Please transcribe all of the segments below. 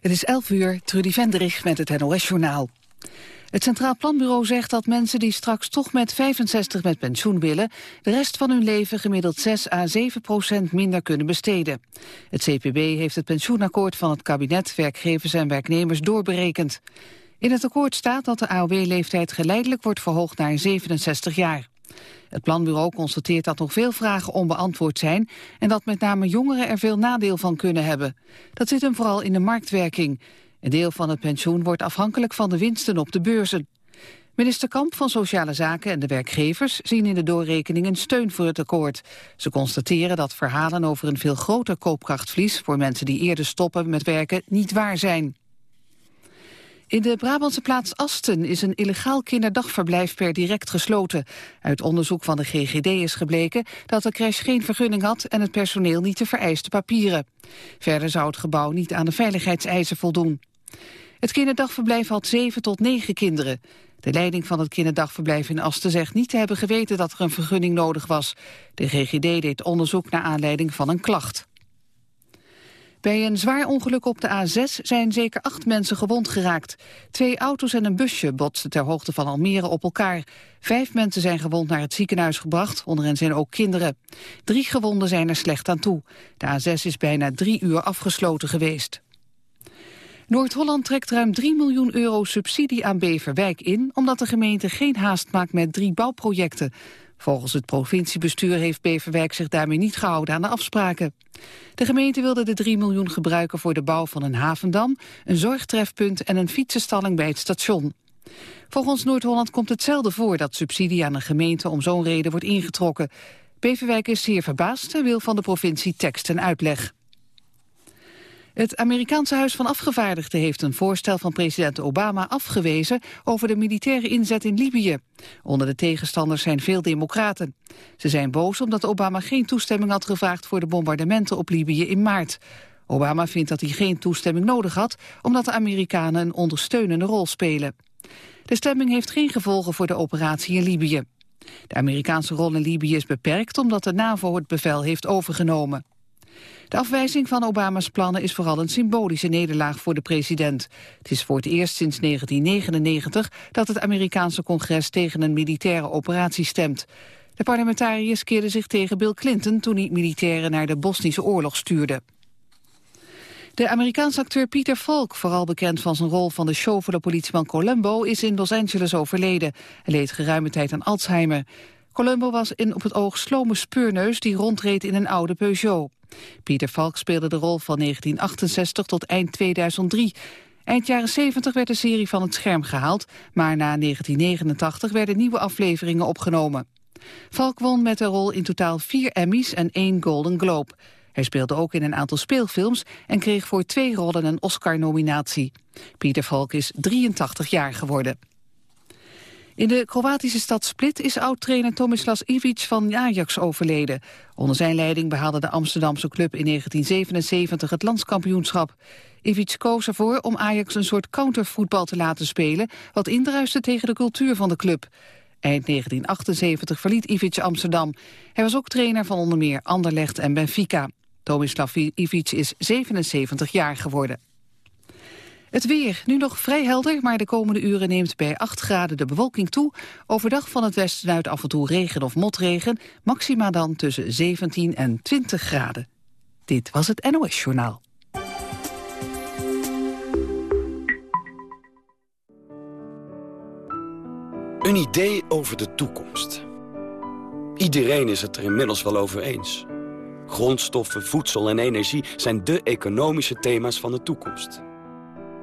Het is 11 uur, Trudy Vendrich met het NOS-journaal. Het Centraal Planbureau zegt dat mensen die straks toch met 65 met pensioen willen... de rest van hun leven gemiddeld 6 à 7 procent minder kunnen besteden. Het CPB heeft het pensioenakkoord van het kabinet, werkgevers en werknemers doorberekend. In het akkoord staat dat de AOW-leeftijd geleidelijk wordt verhoogd naar 67 jaar. Het planbureau constateert dat nog veel vragen onbeantwoord zijn... en dat met name jongeren er veel nadeel van kunnen hebben. Dat zit hem vooral in de marktwerking. Een deel van het pensioen wordt afhankelijk van de winsten op de beurzen. Minister Kamp van Sociale Zaken en de werkgevers zien in de doorrekening een steun voor het akkoord. Ze constateren dat verhalen over een veel groter koopkrachtverlies voor mensen die eerder stoppen met werken niet waar zijn. In de Brabantse plaats Asten is een illegaal kinderdagverblijf per direct gesloten. Uit onderzoek van de GGD is gebleken dat de crash geen vergunning had en het personeel niet de vereiste papieren. Verder zou het gebouw niet aan de veiligheidseisen voldoen. Het kinderdagverblijf had zeven tot negen kinderen. De leiding van het kinderdagverblijf in Asten zegt niet te hebben geweten dat er een vergunning nodig was. De GGD deed onderzoek naar aanleiding van een klacht. Bij een zwaar ongeluk op de A6 zijn zeker acht mensen gewond geraakt. Twee auto's en een busje botsten ter hoogte van Almere op elkaar. Vijf mensen zijn gewond naar het ziekenhuis gebracht, onder hen zijn ook kinderen. Drie gewonden zijn er slecht aan toe. De A6 is bijna drie uur afgesloten geweest. Noord-Holland trekt ruim 3 miljoen euro subsidie aan Beverwijk in... omdat de gemeente geen haast maakt met drie bouwprojecten. Volgens het provinciebestuur heeft Beverwijk zich daarmee niet gehouden aan de afspraken. De gemeente wilde de 3 miljoen gebruiken voor de bouw van een havendam, een zorgtrefpunt en een fietsenstalling bij het station. Volgens Noord-Holland komt het zelden voor dat subsidie aan een gemeente om zo'n reden wordt ingetrokken. Beverwijk is zeer verbaasd en wil van de provincie tekst en uitleg. Het Amerikaanse Huis van Afgevaardigden heeft een voorstel van president Obama afgewezen over de militaire inzet in Libië. Onder de tegenstanders zijn veel democraten. Ze zijn boos omdat Obama geen toestemming had gevraagd voor de bombardementen op Libië in maart. Obama vindt dat hij geen toestemming nodig had, omdat de Amerikanen een ondersteunende rol spelen. De stemming heeft geen gevolgen voor de operatie in Libië. De Amerikaanse rol in Libië is beperkt omdat de NAVO het bevel heeft overgenomen. De afwijzing van Obama's plannen is vooral een symbolische nederlaag voor de president. Het is voor het eerst sinds 1999 dat het Amerikaanse congres tegen een militaire operatie stemt. De parlementariërs keerden zich tegen Bill Clinton toen hij militairen naar de Bosnische oorlog stuurde. De Amerikaanse acteur Peter Falk, vooral bekend van zijn rol van de show de politieman Columbo, is in Los Angeles overleden. Hij leed geruime tijd aan Alzheimer. Columbo was een op het oog slome speurneus die rondreed in een oude Peugeot. Pieter Falk speelde de rol van 1968 tot eind 2003. Eind jaren 70 werd de serie van het scherm gehaald, maar na 1989 werden nieuwe afleveringen opgenomen. Falk won met de rol in totaal vier Emmys en één Golden Globe. Hij speelde ook in een aantal speelfilms en kreeg voor twee rollen een Oscar-nominatie. Pieter Falk is 83 jaar geworden. In de Kroatische stad Split is oud-trainer Tomislav Ivic van Ajax overleden. Onder zijn leiding behaalde de Amsterdamse club in 1977 het landskampioenschap. Ivic koos ervoor om Ajax een soort countervoetbal te laten spelen... wat indruiste tegen de cultuur van de club. Eind 1978 verliet Ivic Amsterdam. Hij was ook trainer van onder meer Anderlecht en Benfica. Tomislav Ivic is 77 jaar geworden. Het weer, nu nog vrij helder, maar de komende uren neemt bij 8 graden de bewolking toe. Overdag van het westen uit af en toe regen of motregen, maxima dan tussen 17 en 20 graden. Dit was het NOS Journaal. Een idee over de toekomst. Iedereen is het er inmiddels wel over eens. Grondstoffen, voedsel en energie zijn de economische thema's van de toekomst.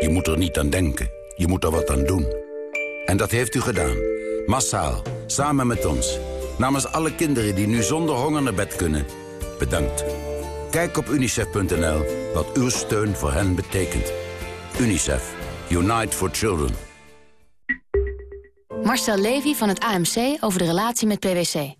Je moet er niet aan denken. Je moet er wat aan doen. En dat heeft u gedaan. Massaal. Samen met ons. Namens alle kinderen die nu zonder honger naar bed kunnen. Bedankt. Kijk op unicef.nl wat uw steun voor hen betekent. UNICEF. Unite for Children. Marcel Levy van het AMC over de relatie met PwC.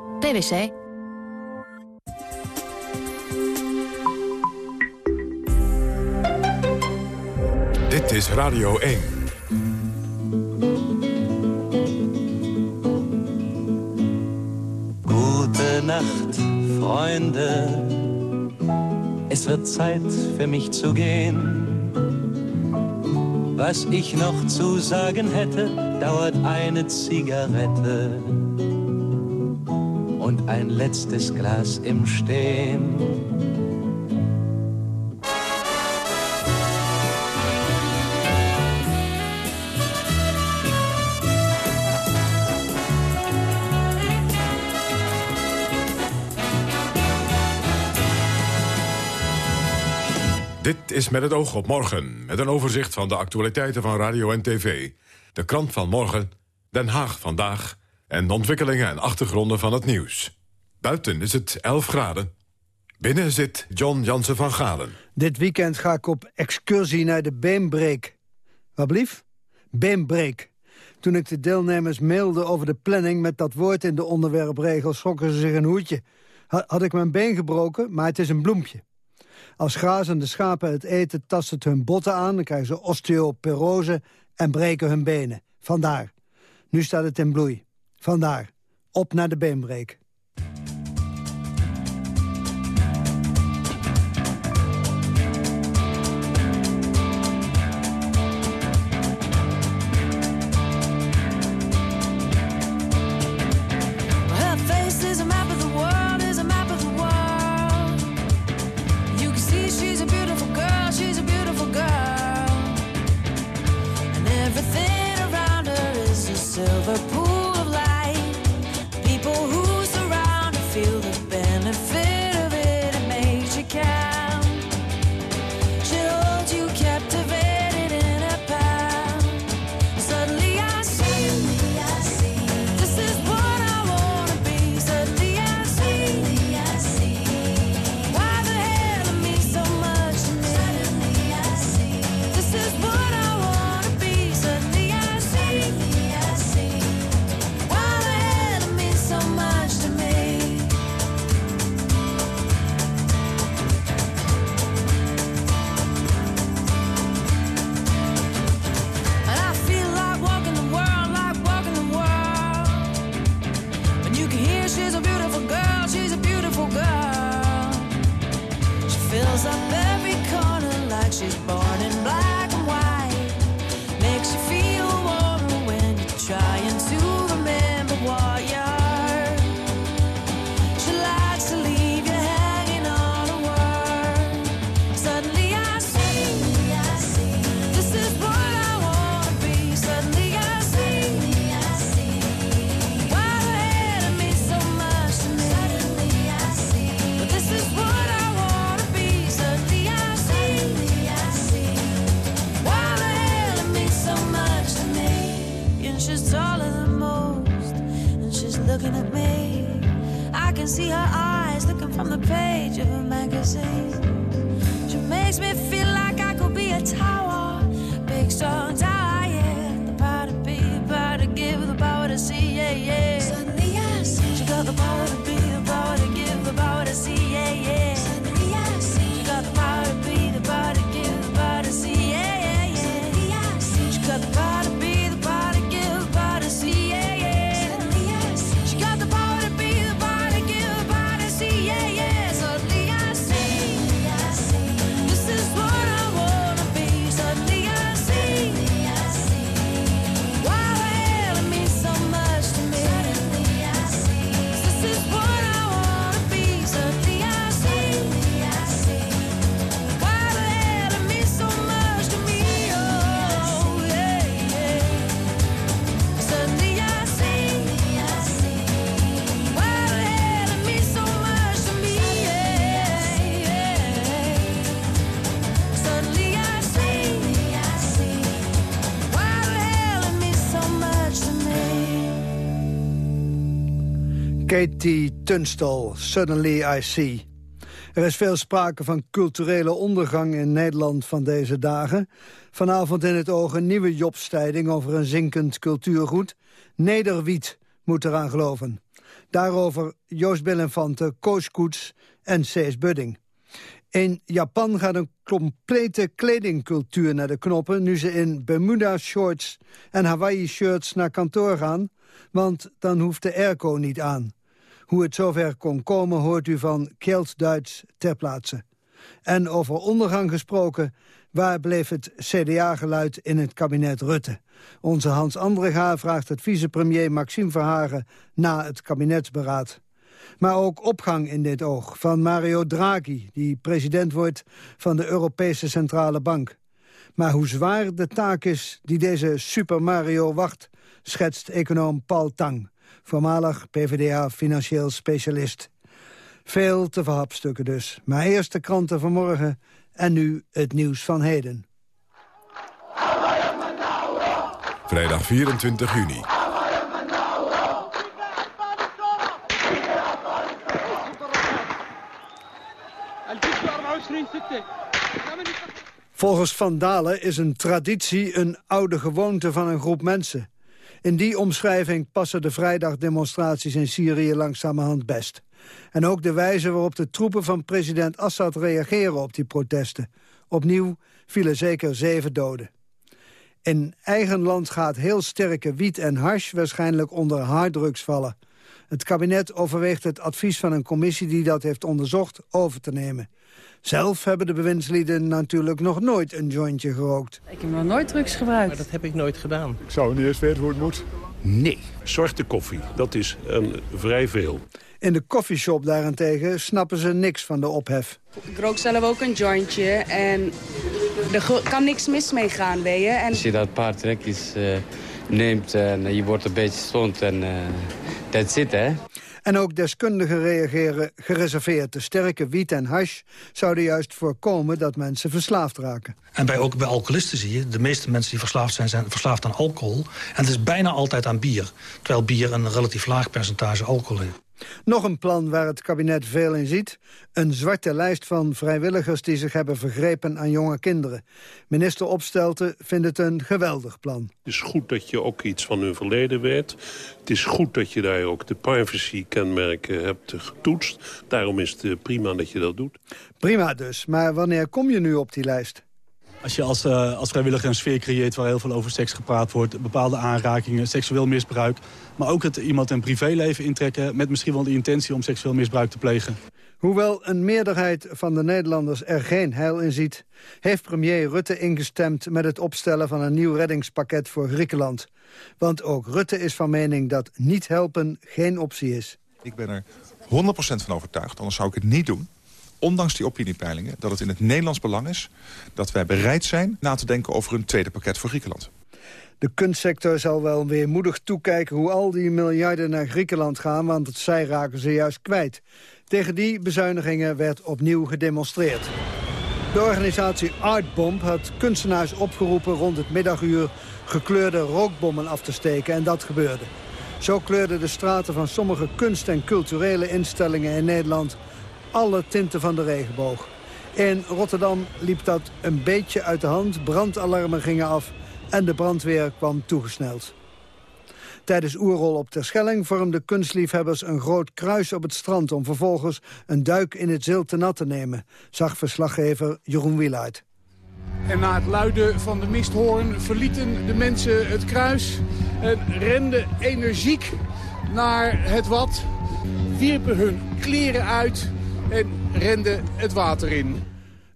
PwC. Dit is Radio 1. Nacht, Freunde. Es wird Zeit für mich zu gehen. Was ich noch zu sagen hätte, dauert eine Zigarette und ein letztes Glas im Stehen. Dit is met het oog op morgen, met een overzicht van de actualiteiten van radio en tv. De krant van morgen, Den Haag vandaag... en de ontwikkelingen en achtergronden van het nieuws. Buiten is het 11 graden. Binnen zit John Jansen van Galen. Dit weekend ga ik op excursie naar de Beembreek. Wat blief? Beembreek. Toen ik de deelnemers mailde over de planning met dat woord in de onderwerpregel... schrokken ze zich een hoedje. Had ik mijn been gebroken, maar het is een bloempje. Als grazende schapen het eten, tast het hun botten aan... dan krijgen ze osteoporose en breken hun benen. Vandaar. Nu staat het in bloei. Vandaar. Op naar de beenbreek. What I Katie Tunstall, Suddenly I See. Er is veel sprake van culturele ondergang in Nederland van deze dagen. Vanavond in het oog een nieuwe jobstijding over een zinkend cultuurgoed. Nederwiet moet eraan geloven. Daarover Joost Billenfante, Koos Koets en Cees Budding. In Japan gaat een complete kledingcultuur naar de knoppen... nu ze in Bermuda-shorts en Hawaii-shirts naar kantoor gaan... want dan hoeft de airco niet aan. Hoe het zover kon komen hoort u van Kjeld Duits ter plaatse. En over ondergang gesproken, waar bleef het CDA-geluid in het kabinet Rutte? Onze Hans Andrega vraagt het vicepremier Maxime Verhagen na het kabinetsberaad. Maar ook opgang in dit oog van Mario Draghi... die president wordt van de Europese Centrale Bank. Maar hoe zwaar de taak is die deze Super Mario wacht... schetst econoom Paul Tang, voormalig PvdA-financieel specialist. Veel te verhapstukken dus. Maar eerst de kranten vanmorgen en nu het nieuws van heden. Vrijdag 24 juni. Volgens Van Dalen is een traditie een oude gewoonte van een groep mensen. In die omschrijving passen de vrijdagdemonstraties in Syrië langzamerhand best. En ook de wijze waarop de troepen van president Assad reageren op die protesten. Opnieuw vielen zeker zeven doden. In eigen land gaat heel sterke wiet en hash waarschijnlijk onder harddrugs vallen. Het kabinet overweegt het advies van een commissie die dat heeft onderzocht over te nemen. Zelf hebben de bewindslieden natuurlijk nog nooit een jointje gerookt. Ik heb nog nooit drugs gebruikt. Maar dat heb ik nooit gedaan. Ik zou niet eens weten hoe het moet. Nee. Zwarte koffie, dat is een, vrij veel. In de koffieshop daarentegen snappen ze niks van de ophef. Ik rook zelf ook een jointje en er kan niks mis mee gaan, weet je. En... Als je dat paar trekjes uh, neemt en je wordt een beetje stond en uh, dat zit, hè. En ook deskundigen reageren gereserveerd. De sterke wiet en hash zouden juist voorkomen dat mensen verslaafd raken. En bij, ook bij alcoholisten zie je, de meeste mensen die verslaafd zijn, zijn verslaafd aan alcohol. En het is bijna altijd aan bier. Terwijl bier een relatief laag percentage alcohol heeft. Nog een plan waar het kabinet veel in ziet. Een zwarte lijst van vrijwilligers die zich hebben vergrepen aan jonge kinderen. Minister Opstelten vindt het een geweldig plan. Het is goed dat je ook iets van hun verleden weet. Het is goed dat je daar ook de privacy-kenmerken hebt getoetst. Daarom is het eh, prima dat je dat doet. Prima dus, maar wanneer kom je nu op die lijst? Als je als, uh, als vrijwilliger een sfeer creëert waar heel veel over seks gepraat wordt... bepaalde aanrakingen, seksueel misbruik... maar ook het iemand een privéleven intrekken... met misschien wel de intentie om seksueel misbruik te plegen. Hoewel een meerderheid van de Nederlanders er geen heil in ziet... heeft premier Rutte ingestemd met het opstellen van een nieuw reddingspakket voor Griekenland. Want ook Rutte is van mening dat niet helpen geen optie is. Ik ben er 100% van overtuigd, anders zou ik het niet doen ondanks die opiniepeilingen, dat het in het Nederlands belang is... dat wij bereid zijn na te denken over een tweede pakket voor Griekenland. De kunstsector zal wel weer moedig toekijken hoe al die miljarden naar Griekenland gaan... want zij raken ze juist kwijt. Tegen die bezuinigingen werd opnieuw gedemonstreerd. De organisatie Artbomb had kunstenaars opgeroepen rond het middaguur gekleurde rookbommen af te steken en dat gebeurde. Zo kleurden de straten van sommige kunst- en culturele instellingen in Nederland alle tinten van de regenboog. In Rotterdam liep dat een beetje uit de hand. Brandalarmen gingen af en de brandweer kwam toegesneld. Tijdens oerrol op Terschelling vormden kunstliefhebbers een groot kruis op het strand... om vervolgens een duik in het zilte nat te nemen, zag verslaggever Jeroen Wielaert. En na het luiden van de misthoorn verlieten de mensen het kruis... en renden energiek naar het wat, wierpen hun kleren uit en rende het water in.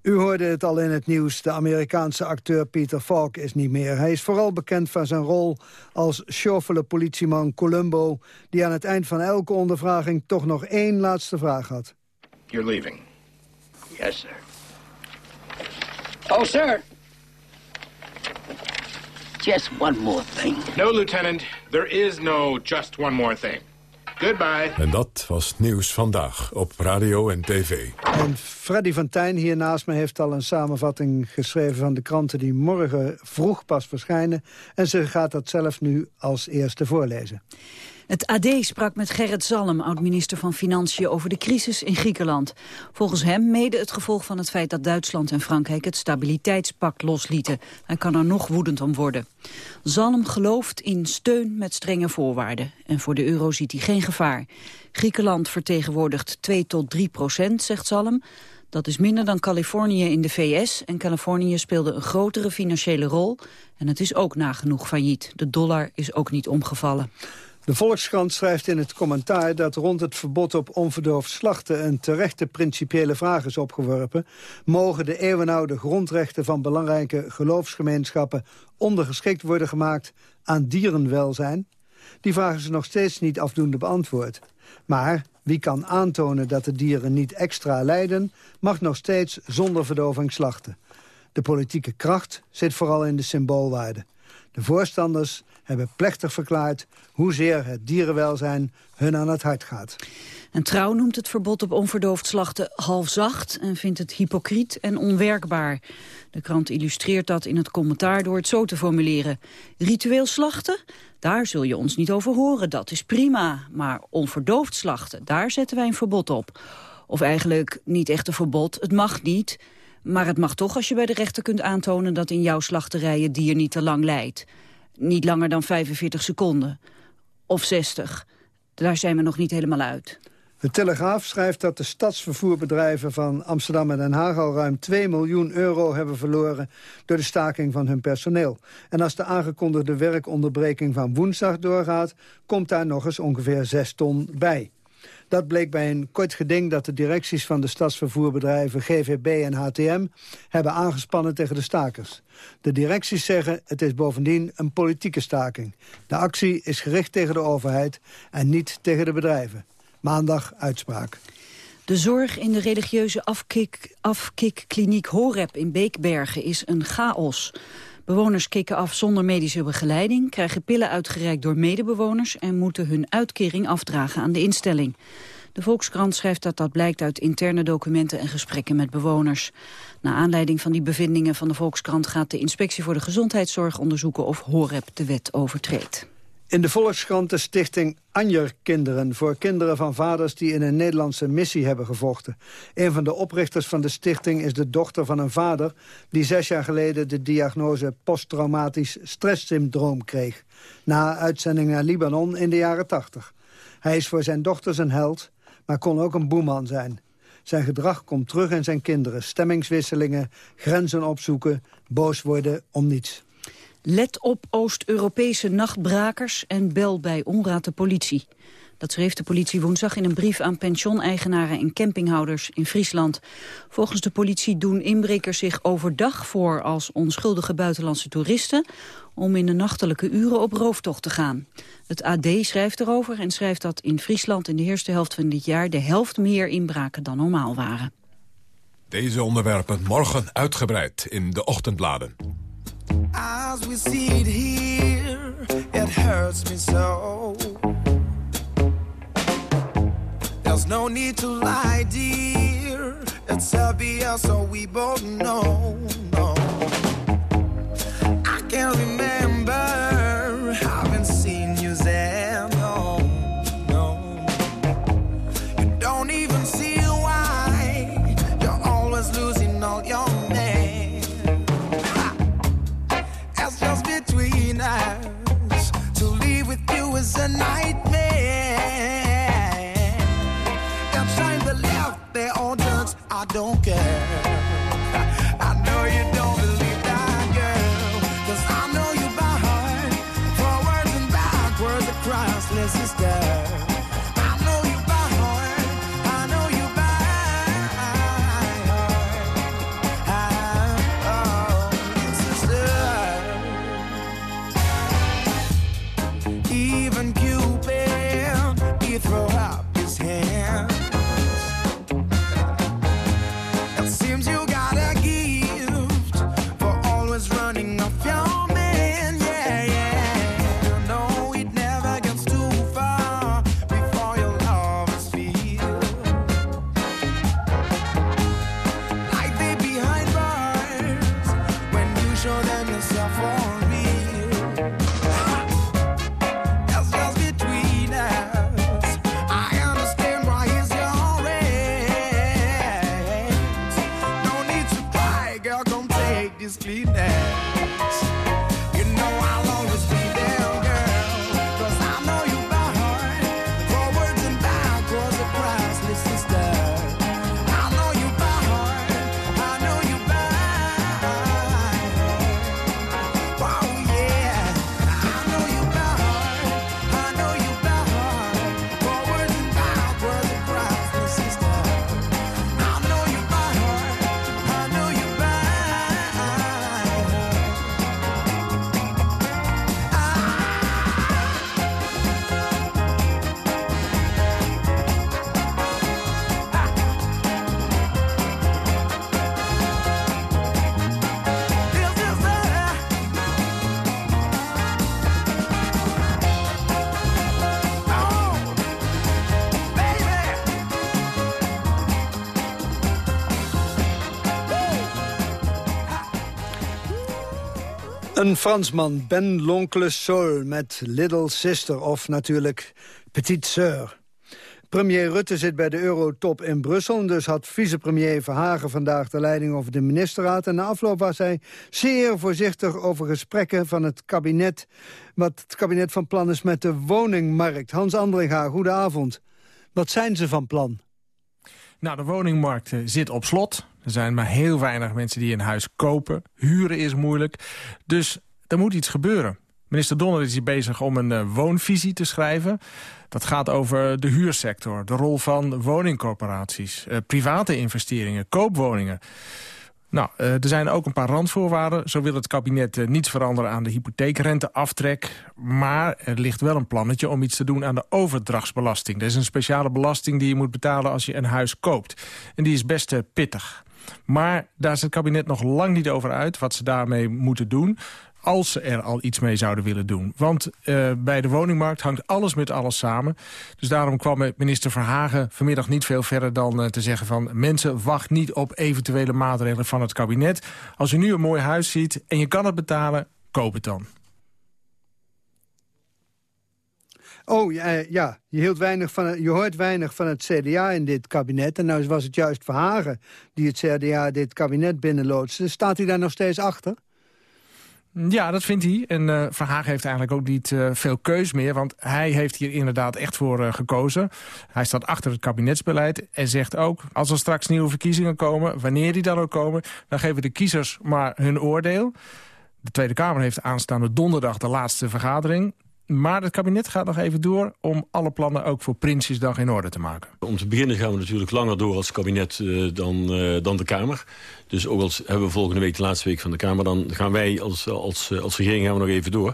U hoorde het al in het nieuws. De Amerikaanse acteur Peter Falk is niet meer. Hij is vooral bekend van zijn rol als chauffele politieman Columbo... die aan het eind van elke ondervraging toch nog één laatste vraag had. You're leaving? Yes, sir. Oh, sir. Just one more thing. No, Lieutenant. There is no just one more thing. Goodbye. En dat was Nieuws Vandaag op radio en tv. En Freddy van Tijn hier naast me heeft al een samenvatting geschreven... van de kranten die morgen vroeg pas verschijnen. En ze gaat dat zelf nu als eerste voorlezen. Het AD sprak met Gerrit Zalm, oud-minister van Financiën, over de crisis in Griekenland. Volgens hem mede het gevolg van het feit dat Duitsland en Frankrijk het stabiliteitspact loslieten. Hij kan er nog woedend om worden. Zalm gelooft in steun met strenge voorwaarden. En voor de euro ziet hij geen gevaar. Griekenland vertegenwoordigt 2 tot 3 procent, zegt Zalm. Dat is minder dan Californië in de VS en Californië speelde een grotere financiële rol. En het is ook nagenoeg failliet. De dollar is ook niet omgevallen. De Volkskrant schrijft in het commentaar dat rond het verbod op onverdoofd slachten een terechte principiële vraag is opgeworpen. Mogen de eeuwenoude grondrechten van belangrijke geloofsgemeenschappen ondergeschikt worden gemaakt aan dierenwelzijn? Die vraag is nog steeds niet afdoende beantwoord. Maar wie kan aantonen dat de dieren niet extra lijden... mag nog steeds zonder verdoving slachten. De politieke kracht zit vooral in de symboolwaarde. De voorstanders hebben plechtig verklaard hoezeer het dierenwelzijn hun aan het hart gaat. En Trouw noemt het verbod op onverdoofd slachten halfzacht... en vindt het hypocriet en onwerkbaar. De krant illustreert dat in het commentaar door het zo te formuleren. Ritueel slachten? Daar zul je ons niet over horen, dat is prima. Maar onverdoofd slachten, daar zetten wij een verbod op. Of eigenlijk niet echt een verbod, het mag niet... maar het mag toch als je bij de rechter kunt aantonen... dat in jouw slachterij het dier niet te lang lijdt. Niet langer dan 45 seconden. Of 60. Daar zijn we nog niet helemaal uit. De Telegraaf schrijft dat de stadsvervoerbedrijven van Amsterdam en Den Haag al ruim 2 miljoen euro hebben verloren door de staking van hun personeel. En als de aangekondigde werkonderbreking van woensdag doorgaat, komt daar nog eens ongeveer 6 ton bij. Dat bleek bij een kort geding dat de directies van de stadsvervoerbedrijven GVB en HTM hebben aangespannen tegen de stakers. De directies zeggen het is bovendien een politieke staking. De actie is gericht tegen de overheid en niet tegen de bedrijven. Maandag uitspraak. De zorg in de religieuze afkik, afkikkliniek Horeb in Beekbergen is een chaos. Bewoners kicken af zonder medische begeleiding, krijgen pillen uitgereikt door medebewoners en moeten hun uitkering afdragen aan de instelling. De Volkskrant schrijft dat dat blijkt uit interne documenten en gesprekken met bewoners. Na aanleiding van die bevindingen van de Volkskrant gaat de Inspectie voor de Gezondheidszorg onderzoeken of Horeb de wet overtreedt. In de Volkskrant de stichting Anjer-kinderen... voor kinderen van vaders die in een Nederlandse missie hebben gevochten. Een van de oprichters van de stichting is de dochter van een vader... die zes jaar geleden de diagnose posttraumatisch stresssyndroom kreeg... na uitzending naar Libanon in de jaren tachtig. Hij is voor zijn dochters een held, maar kon ook een boeman zijn. Zijn gedrag komt terug in zijn kinderen. Stemmingswisselingen, grenzen opzoeken, boos worden om niets. Let op Oost-Europese nachtbrakers en bel bij onraad de politie. Dat schreef de politie woensdag in een brief aan pensioneigenaren en campinghouders in Friesland. Volgens de politie doen inbrekers zich overdag voor als onschuldige buitenlandse toeristen om in de nachtelijke uren op rooftocht te gaan. Het AD schrijft erover en schrijft dat in Friesland in de eerste helft van dit jaar de helft meer inbraken dan normaal waren. Deze onderwerpen morgen uitgebreid in de ochtendbladen. As we see it here, it hurts me so. There's no need to lie, dear. It's obvious, so we both know. No. I can't remember is clean. Fransman, Ben l'Oncle Sol, met Little Sister of natuurlijk Petite Sœur. Premier Rutte zit bij de Eurotop in Brussel... dus had vicepremier Verhagen vandaag de leiding over de ministerraad. En na afloop was hij zeer voorzichtig over gesprekken van het kabinet... wat het kabinet van plan is met de woningmarkt. Hans Andringa, goedenavond. Wat zijn ze van plan? Nou, de woningmarkt eh, zit op slot. Er zijn maar heel weinig mensen die een huis kopen. Huren is moeilijk. Dus er moet iets gebeuren. Minister Donner is hier bezig om een eh, woonvisie te schrijven. Dat gaat over de huursector, de rol van woningcorporaties... eh, private investeringen, koopwoningen. Nou, eh, er zijn ook een paar randvoorwaarden. Zo wil het kabinet niets veranderen aan de hypotheekrenteaftrek. Maar er ligt wel een plannetje om iets te doen aan de overdrachtsbelasting. Dat is een speciale belasting die je moet betalen als je een huis koopt. En die is best pittig. Maar daar is het kabinet nog lang niet over uit wat ze daarmee moeten doen als ze er al iets mee zouden willen doen. Want uh, bij de woningmarkt hangt alles met alles samen. Dus daarom kwam minister Verhagen vanmiddag niet veel verder dan uh, te zeggen van... mensen, wacht niet op eventuele maatregelen van het kabinet. Als je nu een mooi huis ziet en je kan het betalen, koop het dan. Oh, ja, ja. Je, hield weinig van je hoort weinig van het CDA in dit kabinet. En nou was het juist Verhagen die het CDA dit kabinet binnenloodste. Staat hij daar nog steeds achter? Ja, dat vindt hij. En uh, Verhagen heeft eigenlijk ook niet uh, veel keus meer. Want hij heeft hier inderdaad echt voor gekozen. Hij staat achter het kabinetsbeleid en zegt ook... als er straks nieuwe verkiezingen komen, wanneer die dan ook komen... dan geven de kiezers maar hun oordeel. De Tweede Kamer heeft aanstaande donderdag de laatste vergadering. Maar het kabinet gaat nog even door om alle plannen ook voor Prinsjesdag in orde te maken. Om te beginnen gaan we natuurlijk langer door als kabinet uh, dan, uh, dan de Kamer. Dus ook als hebben we volgende week de laatste week van de Kamer... dan gaan wij als, als, als regering gaan we nog even door.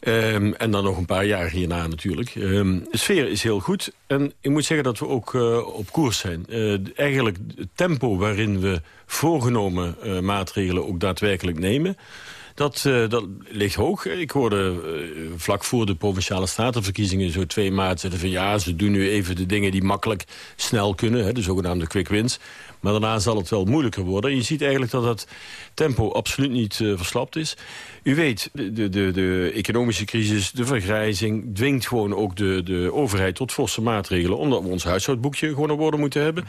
Um, en dan nog een paar jaar hierna natuurlijk. Um, de sfeer is heel goed. En ik moet zeggen dat we ook op koers zijn. Eigenlijk het tempo waarin we voorgenomen maatregelen ook daadwerkelijk nemen... Dat, uh, dat ligt hoog. Ik hoorde uh, vlak voor de Provinciale Statenverkiezingen... zo 2 maart zeiden van ja, ze doen nu even de dingen die makkelijk snel kunnen. Hè, de zogenaamde quick wins. Maar daarna zal het wel moeilijker worden. En je ziet eigenlijk dat het tempo absoluut niet uh, verslapt is. U weet, de, de, de, de economische crisis, de vergrijzing... dwingt gewoon ook de, de overheid tot forse maatregelen... omdat we ons huishoudboekje gewoon op orde moeten hebben.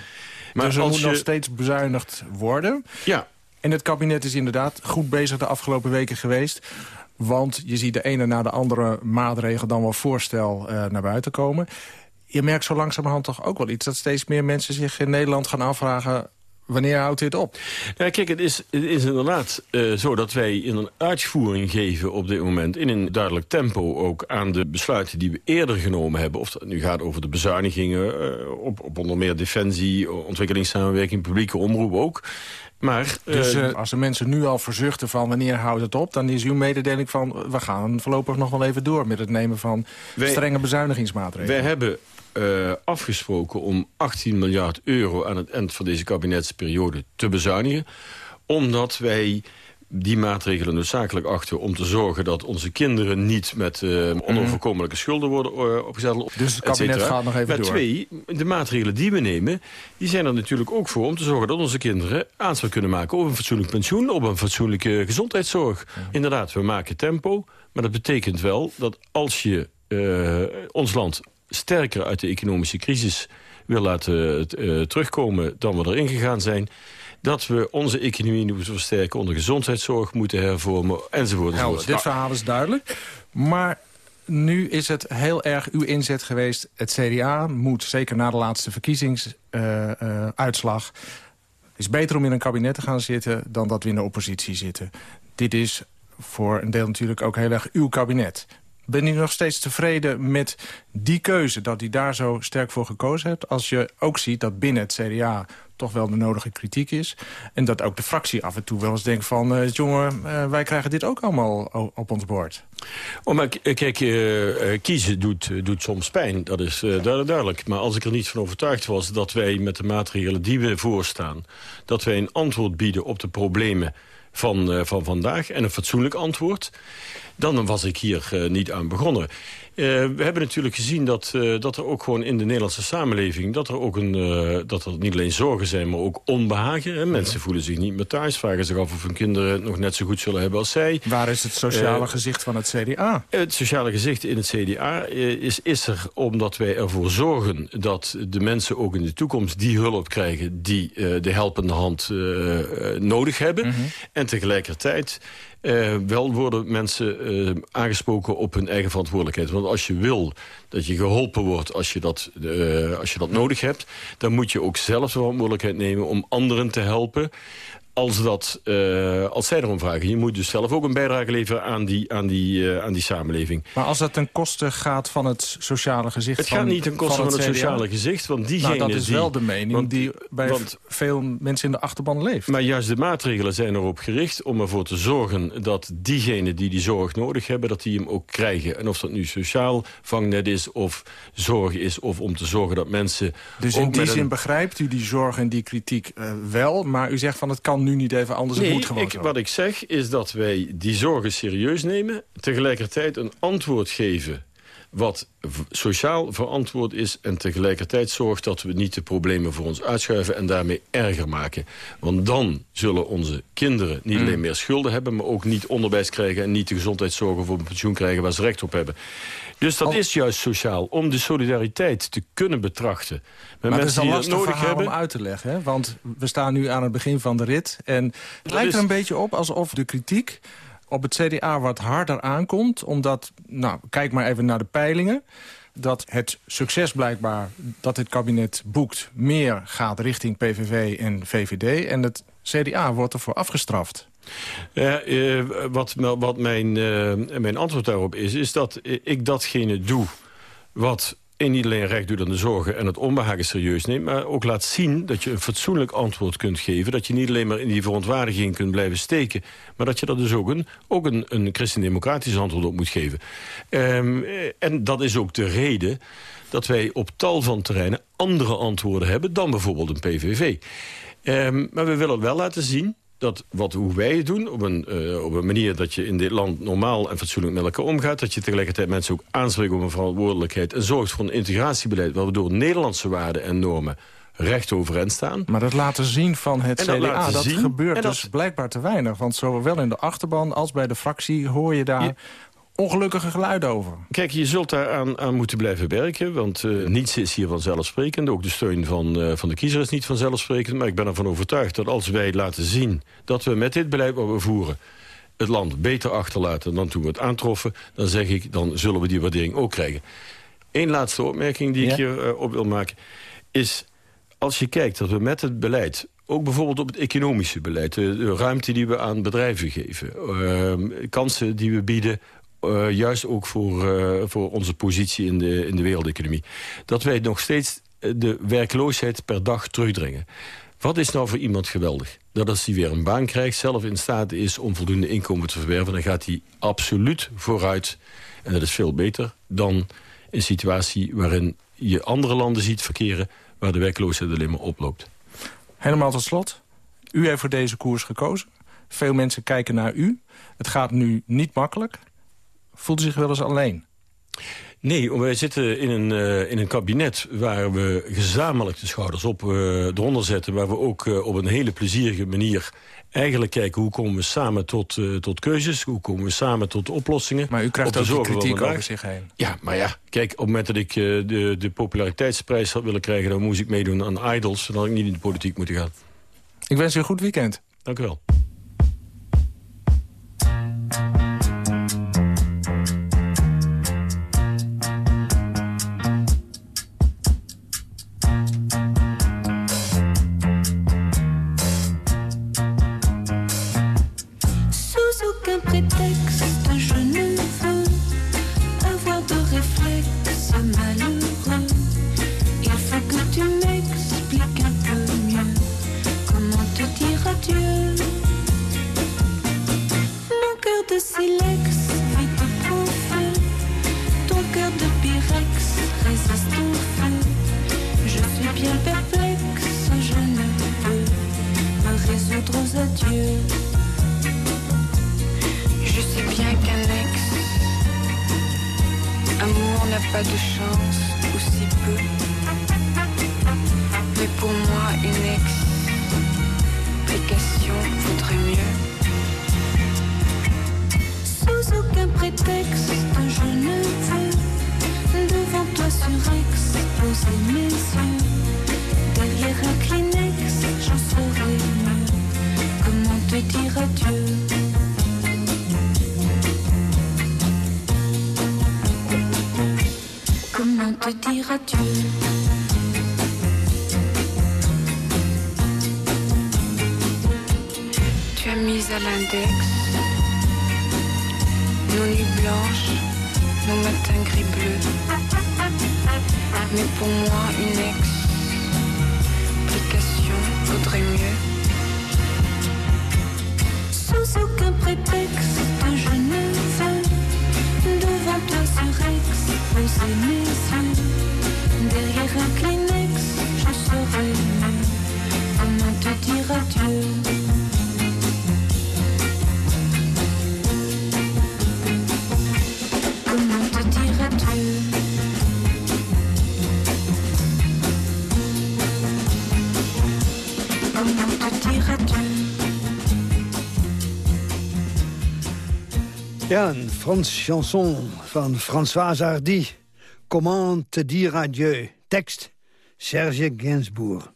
Maar dus er moet je... nog steeds bezuinigd worden? Ja, en het kabinet is inderdaad goed bezig de afgelopen weken geweest. Want je ziet de ene na de andere maatregel dan wel voorstel uh, naar buiten komen. Je merkt zo langzamerhand toch ook wel iets... dat steeds meer mensen zich in Nederland gaan afvragen... Wanneer houdt dit op? Ja, kijk, het is, is inderdaad uh, zo dat wij een uitvoering geven op dit moment... in een duidelijk tempo ook aan de besluiten die we eerder genomen hebben. Of het nu gaat over de bezuinigingen uh, op, op onder meer defensie... ontwikkelingssamenwerking, publieke omroep ook... Maar, dus uh, als de mensen nu al verzuchten van wanneer houdt het op... dan is uw mededeling van we gaan voorlopig nog wel even door... met het nemen van wij, strenge bezuinigingsmaatregelen. Wij hebben uh, afgesproken om 18 miljard euro aan het eind van deze kabinetsperiode te bezuinigen. Omdat wij die maatregelen noodzakelijk achter om te zorgen dat onze kinderen niet met uh, onoverkomelijke schulden worden uh, opgezet. Dus het kabinet gaat nog even maar door. twee, de maatregelen die we nemen, die zijn er natuurlijk ook voor om te zorgen dat onze kinderen aanspraak kunnen maken op een fatsoenlijk pensioen, op een fatsoenlijke gezondheidszorg. Ja. Inderdaad, we maken tempo, maar dat betekent wel dat als je uh, ons land sterker uit de economische crisis wil laten terugkomen dan we erin gegaan zijn dat we onze economie moeten versterken... onder gezondheidszorg moeten hervormen, enzovoort. Enzovoort. dit verhaal is duidelijk. Maar nu is het heel erg uw inzet geweest. Het CDA moet, zeker na de laatste verkiezingsuitslag... is beter om in een kabinet te gaan zitten dan dat we in de oppositie zitten. Dit is voor een deel natuurlijk ook heel erg uw kabinet. Ben u nog steeds tevreden met die keuze, dat u daar zo sterk voor gekozen hebt... als je ook ziet dat binnen het CDA toch wel de nodige kritiek is... en dat ook de fractie af en toe wel eens denkt van... eh, jongen, eh, wij krijgen dit ook allemaal op ons bord. Oh, kijk, eh, kiezen doet, doet soms pijn. Dat is duidelijk. Maar als ik er niet van overtuigd was dat wij met de maatregelen die we voorstaan... dat wij een antwoord bieden op de problemen van, van vandaag... en een fatsoenlijk antwoord, dan was ik hier eh, niet aan begonnen. Eh, we hebben natuurlijk gezien dat, eh, dat er ook gewoon in de Nederlandse samenleving... dat er ook een, eh, dat er niet alleen zorgen zijn, maar ook onbehagen. Hè? Mensen voelen zich niet meer thuis, vragen zich af of hun kinderen het nog net zo goed zullen hebben als zij. Waar is het sociale gezicht van het CDA? het sociale gezicht in het CDA is, is er omdat wij ervoor zorgen... dat de mensen ook in de toekomst die hulp krijgen... die de helpende hand nodig hebben. En tegelijkertijd eh, wel worden mensen eh, aangesproken op hun eigen verantwoordelijkheid. Want als je wil dat je geholpen wordt als je, dat, eh, als je dat nodig hebt... dan moet je ook zelf de verantwoordelijkheid nemen om anderen te helpen als, dat, eh, als zij erom vragen. Je moet dus zelf ook een bijdrage leveren aan die, aan die, eh, aan die samenleving. Maar als dat ten koste gaat van het sociale gezicht Het van gaat niet ten koste van het, sociale gezicht. Want diegene Nou, dat is die, wel de mening want- die bij want- veel mensen in de achterban leeft. Maar juist de maatregelen zijn erop gericht om ervoor te zorgen... dat diegenen die die zorg nodig hebben, dat die hem ook krijgen. En of dat nu sociaal vangnet is of zorg is... of om te zorgen dat mensen... Dus in die zin een- begrijpt u die zorg en die kritiek eh, wel... maar u zegt van het kan nu niet even anders, het Nee, moet gewoon ik, wat ik zeg is dat wij die zorgen serieus nemen... tegelijkertijd een antwoord geven wat sociaal verantwoord is... en tegelijkertijd zorgt dat we niet de problemen voor ons uitschuiven... en daarmee erger maken. Want dan zullen onze kinderen niet Mm. alleen meer schulden hebben... maar ook niet onderwijs krijgen en niet de gezondheidszorg of een pensioen krijgen... waar ze recht op hebben. Dus dat is juist sociaal, om de solidariteit te kunnen betrachten... met maar het is een die lastig nodig hebben. om uit te leggen. Hè? Want we staan nu aan het begin van de rit. En het Dat lijkt er is- een beetje op alsof de kritiek op het CDA wat harder aankomt. Omdat, nou, kijk maar even naar de peilingen. Dat het succes blijkbaar dat dit kabinet boekt... meer gaat richting PVV en VVD. En het CDA wordt ervoor afgestraft. Ja, eh, wat, wat mijn, eh, mijn antwoord daarop is, is dat ik datgene doe wat en niet alleen recht doet aan de zorgen en het onbehagen serieus neemt... maar ook laat zien dat je een fatsoenlijk antwoord kunt geven. Dat je niet alleen maar in die verontwaardiging kunt blijven steken... maar dat je daar dus ook een, ook een, een christendemocratisch antwoord op moet geven. Ehm, eh, en dat is ook de reden dat wij op tal van terreinen andere antwoorden hebben... dan bijvoorbeeld een PVV. Ehm, maar we willen wel laten zien dat wat, hoe wij het doen, op een, eh, op een manier dat je in dit land normaal en fatsoenlijk met elkaar omgaat, dat je tegelijkertijd mensen ook aanspreekt op een verantwoordelijkheid en zorgt voor een integratiebeleid waardoor Nederlandse waarden en normen recht overeind staan. Maar dat laten zien van het dat CDA, dat gebeurt dat- dus blijkbaar te weinig. Want zowel in de achterban als bij de fractie hoor je daar ongelukkige geluiden over. Kijk, je zult daar aan, aan moeten blijven werken, want eh, niets is hier vanzelfsprekend. Ook de steun van, eh, van de kiezer is niet vanzelfsprekend. Maar ik ben ervan overtuigd dat als wij laten zien dat we met dit beleid wat we voeren het land beter achterlaten dan toen we het aantroffen, dan zeg ik, dan zullen we die waardering ook krijgen. Eén laatste opmerking die ik Ja? hier eh, op wil maken, is als je kijkt dat we met het beleid ook bijvoorbeeld op het economische beleid... de, de ruimte die we aan bedrijven geven... ehm, kansen die we bieden... eh, juist ook voor, eh, voor onze positie in de, in de wereldeconomie... dat wij nog steeds eh, de werkloosheid per dag terugdringen. Wat is nou voor iemand geweldig? Dat als hij weer een baan krijgt, zelf in staat is om voldoende inkomen te verwerven... dan gaat hij absoluut vooruit. En dat is veel beter dan een situatie waarin je andere landen ziet verkeren... waar de werkloosheid alleen maar oploopt. Helemaal tot slot. U heeft voor deze koers gekozen. Veel mensen kijken naar u. Het gaat nu niet makkelijk. Voelt u zich wel eens alleen? Nee, wij zitten in een, eh, in een kabinet waar we gezamenlijk de schouders op eh, eronder zetten. Waar we ook eh, op een hele plezierige manier eigenlijk kijken... hoe komen we samen tot, tot keuzes, hoe komen we samen tot oplossingen. Maar u krijgt ook kritiek over zich heen. Ja, maar ja, kijk, op het moment dat ik de, de populariteitsprijs had willen krijgen... dan moest ik meedoen aan Idols, dan had ik niet in de politiek moeten gaan. Ik wens u een goed weekend. Dank u wel. À l'index nos nuits blanches, nos matins gris bleus. Mais pour moi, une explication vaudrait mieux. Sous aucun prétexte, je ne veux devant toi sur ex poser mes yeux. Derrière un Kleenex, je saurais mieux comment te dire adieu. Een Frans chanson van François Hardy. Comment te dire adieu. Tekst Serge Gainsbourg.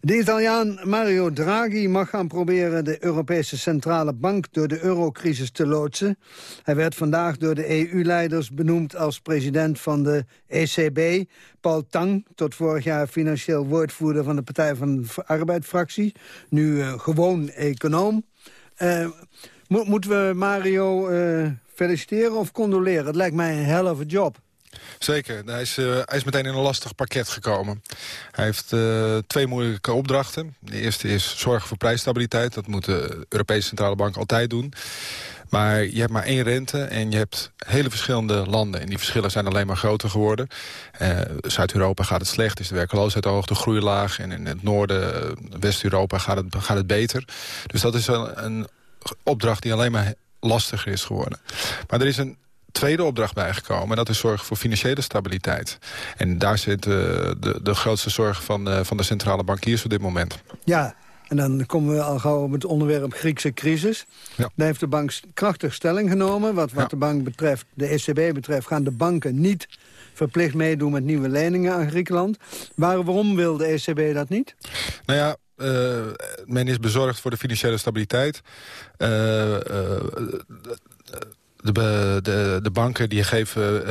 De Italiaan Mario Draghi mag gaan proberen de Europese Centrale Bank door de eurocrisis te loodsen. Hij werd vandaag door de EU-leiders benoemd als president van de ECB. Paul Tang, tot vorig jaar financieel woordvoerder van de Partij van de Arbeid-fractie. Nu eh, gewoon econoom. Eh, mo- moeten we Mario eh, feliciteren of condoleren? Het lijkt mij een hell of a job. Zeker. Hij is, eh, hij is meteen in een lastig pakket gekomen. Hij heeft eh, twee moeilijke opdrachten. De eerste is zorgen voor prijsstabiliteit. Dat moet de Europese Centrale Bank altijd doen. Maar je hebt maar één rente en je hebt hele verschillende landen. En die verschillen zijn alleen maar groter geworden. Zuid-Europa gaat het slecht, is de werkloosheid hoog, de groei laag. En in het noorden, West-Europa gaat het, gaat het beter. Dus dat is een, een opdracht die alleen maar lastiger is geworden. Maar er is een tweede opdracht bijgekomen. En dat is zorgen voor financiële stabiliteit. En daar zit eh, de, de grootste zorg van, eh, van de centrale bankiers op dit moment. Ja, en dan komen we al gauw op het onderwerp Griekse crisis. Daar heeft de bank krachtig stelling genomen. Wat, wat de bank betreft, de ECB betreft, gaan de banken niet verplicht meedoen met nieuwe leningen aan Griekenland. Waar, waarom wil de ECB dat niet? Nou ja, eh, men is bezorgd voor de financiële stabiliteit. Eh, eh, de, de, de banken die geven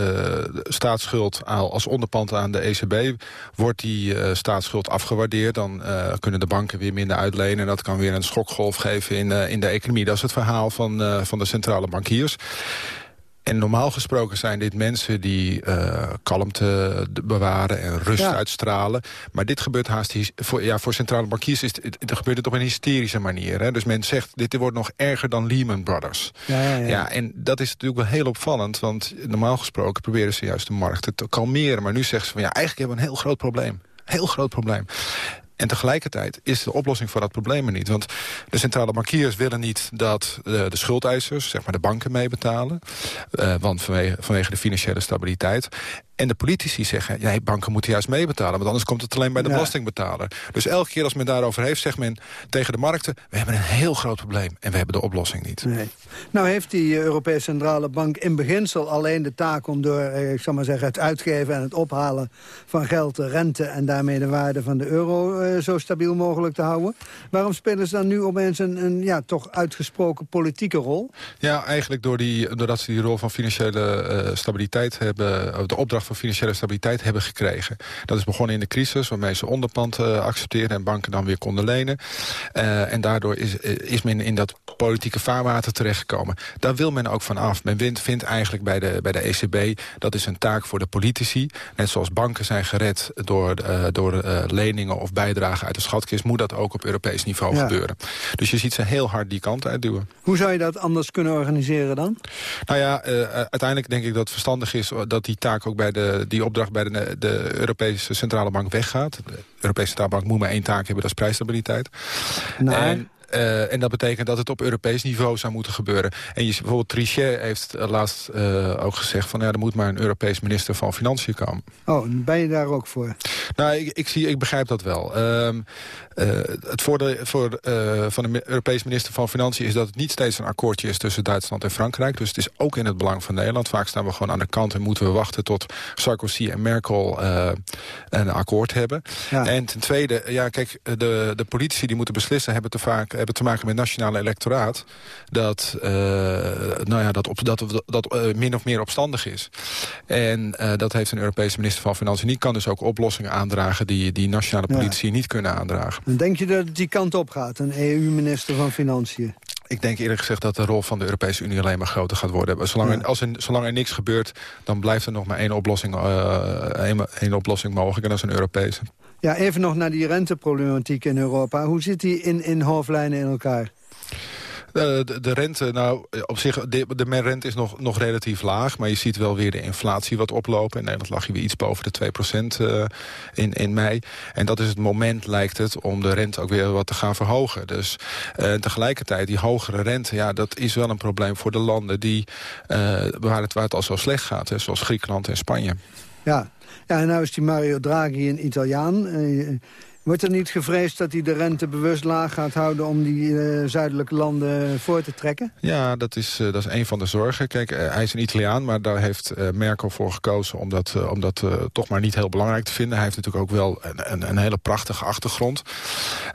staatsschuld als onderpand aan de ECB. Wordt die staatsschuld afgewaardeerd, dan kunnen de banken weer minder uitlenen. En dat kan weer een schokgolf geven in, in de economie. Dat is het verhaal van, van de centrale bankiers. En normaal gesproken zijn dit mensen die eh, kalmte bewaren en rust Ja. uitstralen. Maar dit gebeurt haast voor, ja, voor centrale bankiers is het, het gebeurt het op een hysterische manier. Hè? Dus men zegt, dit wordt nog erger dan Lehman Brothers. Ja, ja, ja. en dat is natuurlijk wel heel opvallend. Want normaal gesproken proberen ze juist de markten te kalmeren. Maar nu zeggen ze van ja, eigenlijk hebben we een heel groot probleem. Heel groot probleem. En tegelijkertijd is de oplossing voor dat probleem er niet. Want de centrale bankiers willen niet dat de, de schuldeisers, zeg maar de banken, meebetalen. Eh, want vanwege, vanwege de financiële stabiliteit. En de politici zeggen, nee, banken moeten juist meebetalen... want anders komt het alleen bij de Ja. belastingbetaler. Dus elke keer als men daarover heeft, zegt men tegen de markten... we hebben een heel groot probleem en we hebben de oplossing niet. Nee. Nou heeft die Europese Centrale Bank in beginsel alleen de taak... om door, eh, ik zal maar zeggen, het uitgeven en het ophalen van geld... de rente en daarmee de waarde van de euro eh, zo stabiel mogelijk te houden. Waarom spelen ze dan nu opeens een, een ja, toch uitgesproken politieke rol? Ja, eigenlijk door die, doordat ze die rol van financiële eh, stabiliteit hebben... de opdracht van financiële stabiliteit hebben gekregen. Dat is begonnen in de crisis, waarmee ze onderpand eh, accepteerden... en banken dan weer konden lenen. Eh, en daardoor is, eh, is men in dat politieke vaarwater terechtgekomen. Daar wil men ook van af. Men vindt, vindt eigenlijk bij de, bij de ECB... dat is een taak voor de politici. Net zoals banken zijn gered door, door leningen of bijdragen uit de schatkist... moet dat ook op Europees niveau Ja. gebeuren. Dus je ziet ze heel hard die kant uitduwen. Hoe zou je dat anders kunnen organiseren dan? Nou ja, uiteindelijk denk ik dat het verstandig is dat die taak ook bij de, die opdracht bij de, de Europese Centrale Bank weggaat. De Europese Centrale Bank moet maar één taak hebben, dat is prijsstabiliteit. Nou, En, eh, en dat betekent dat het op Europees niveau zou moeten gebeuren. En je, ziet bijvoorbeeld Trichet heeft eh, laatst eh, ook gezegd... van ja, er moet maar een Europees minister van Financiën komen. Oh, ben je daar ook voor? Nou, ik, ik, zie, ik begrijp dat wel. Ehm, eh, het voordeel voor, van de Europees minister van Financiën... is dat het niet steeds een akkoordje is tussen Duitsland en Frankrijk. Dus het is ook in het belang van Nederland. Vaak staan we gewoon aan de kant en moeten we wachten... tot Sarkozy en Merkel een akkoord hebben. En ten tweede, ja, kijk, de, de politici die moeten beslissen... hebben te, vaak, hebben te maken met nationale electoraat... dat, eh, nou ja, dat, op, dat, dat eh, min of meer opstandig is. En eh, dat heeft een Europese minister van Financiën niet. Kan dus ook oplossingen aandragen die, die nationale Ja. politici niet kunnen aandragen. Dan denk je dat het die kant op gaat, een EU-minister van Financiën? Ik denk eerlijk gezegd dat de rol van de Europese Unie alleen maar groter gaat worden. Zolang, er, als er, zolang er niks gebeurt, dan blijft er nog maar één oplossing, eh, één, één oplossing mogelijk. En dat is een Europese. Ja, even nog naar die renteproblematiek in Europa. Hoe zit die in, in hoofdlijnen in elkaar? Eh, de, de rente, nou, op zich, de, de is nog, nog relatief laag. Maar je ziet wel weer de inflatie wat oplopen. In Nederland lag je weer iets boven de 2% eh, in, in mei. En dat is het moment, lijkt het, om de rente ook weer wat te gaan verhogen. Dus eh, tegelijkertijd, die hogere rente, ja, dat is wel een probleem voor de landen die, eh, waar, het, waar het al zo slecht gaat. Hè, zoals Griekenland en Spanje. Ja. ja, en nou is die Mario Draghi een Italiaan. Wordt er niet gevreesd dat hij de rente bewust laag gaat houden... om die eh, zuidelijke landen voor te trekken? Ja, dat is, eh, dat is een van de zorgen. Kijk, eh, hij is een Italiaan, maar daar heeft Merkel voor gekozen... om dat, om dat toch maar niet heel belangrijk te vinden. Hij heeft natuurlijk ook wel een, een, een hele prachtige achtergrond.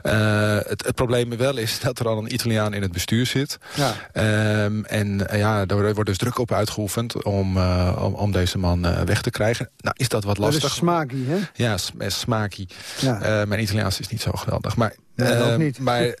Het, het probleem wel is dat er al een Italiaan in het bestuur zit. Ja. Ehm, en ja, daar wordt dus druk op uitgeoefend om, om, om deze man weg te krijgen. Nou, is dat wat Dat lastig? is Smaki, hè? Ja, s- eh, smaki. Ja. Italiaans is niet zo geweldig. Maar, Nee, eh, niet. Maar, eh,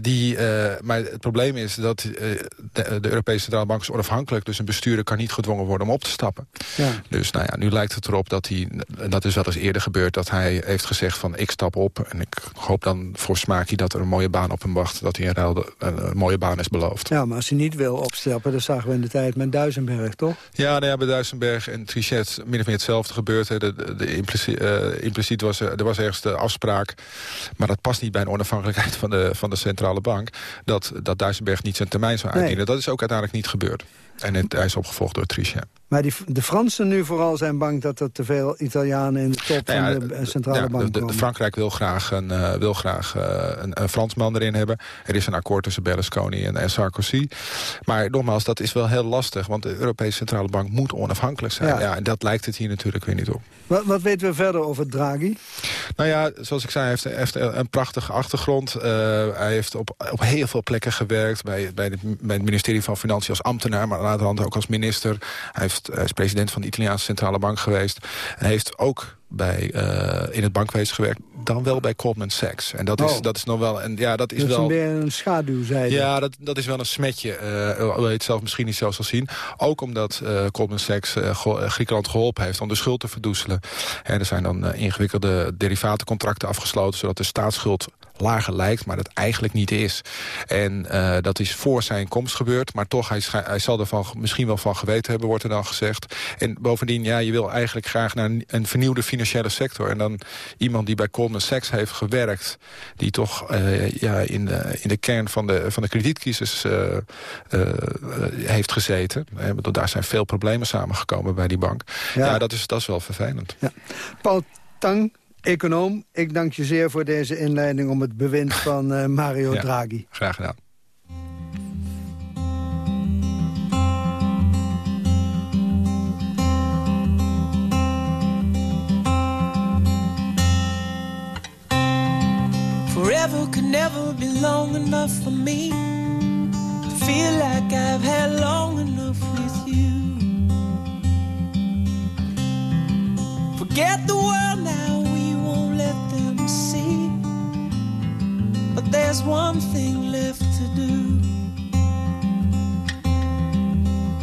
die, eh, maar het probleem is dat de, de Europese Centrale Bank is onafhankelijk. Dus een bestuurder kan niet gedwongen worden om op te stappen. Ja. Dus nou ja, nu lijkt het erop dat hij, dat is wel eens eerder gebeurd... dat hij heeft gezegd van ik stap op. En ik hoop dan voor Smaki dat er een mooie baan op hem wacht. Dat hij ruil een, een mooie baan is beloofd. Ja, maar als hij niet wil opstappen, dat zagen we in de tijd met Duisenberg, toch? Ja, nou ja, bij Duisenberg en Trichet min of meer hetzelfde gebeurd. Hè. De, de, de implici- impliciet was er, er was ergens de afspraak... maar dat past niet bij een onafhankelijkheid van de, van de centrale bank... dat, dat Duisenberg niet zijn termijn zou Nee. uitdienen. Dat is ook uiteindelijk niet gebeurd. En het, hij is opgevolgd door Trichet. Maar die, de Fransen nu vooral zijn bang dat er te veel Italianen in de top Nou ja, van de eh, centrale ja, bank de- de- komen. Frankrijk wil graag, een, eh, wil graag eh, een, een Fransman erin hebben. Er is een akkoord tussen Berlusconi en, en Sarkozy. Maar nogmaals, dat is wel heel lastig. Want de Europese Centrale Bank moet onafhankelijk zijn. Ja. Ja. en dat lijkt het hier natuurlijk weer niet op. Wat, wat weten we verder over Draghi? Nou ja, zoals ik zei, hij heeft, hij heeft een prachtige achtergrond. Hij heeft op, op heel veel plekken gewerkt. Bij, bij, het, bij het ministerie van Financiën als ambtenaar... maar ook als minister. Hij, heeft, hij is president van de Italiaanse Centrale Bank geweest. Hij heeft ook bij, eh, in het bankwezen gewerkt. Dan wel bij Goldman Sachs. En dat, is, Oh. dat is nog wel... En ja, dat is wel... een, schaduwzijde. Ja, dat, dat is wel een smetje. wil je het zelf misschien niet zo zal zien. Ook omdat eh Goldman Sachs Griekenland geholpen heeft om de schuld te verdoezelen. En er zijn dan ingewikkelde derivatencontracten afgesloten... zodat de staatsschuld lager lijkt, maar dat eigenlijk niet is. En eh, dat is voor zijn komst gebeurd, maar toch, hij, hij zal er van, misschien wel van geweten hebben, wordt er dan gezegd. En bovendien, ja, je wil eigenlijk graag naar een, een vernieuwde financiële sector. En dan iemand die bij Goldman Sachs heeft gewerkt, die toch eh, ja, in, de, in de kern van de, van de kredietcrisis eh, heeft gezeten. Daar zijn veel problemen samengekomen bij die bank. Ja. Ja, dat, is, dat is wel vervelend. Paul Tang, econoom, ik dank je zeer voor deze inleiding... om het bewind van eh, Mario Ja. Draghi. Graag gedaan. Forever could never be long enough for me. I feel like I've had long enough with you. Forget the world now, we won't let them see. But there's one thing left to do.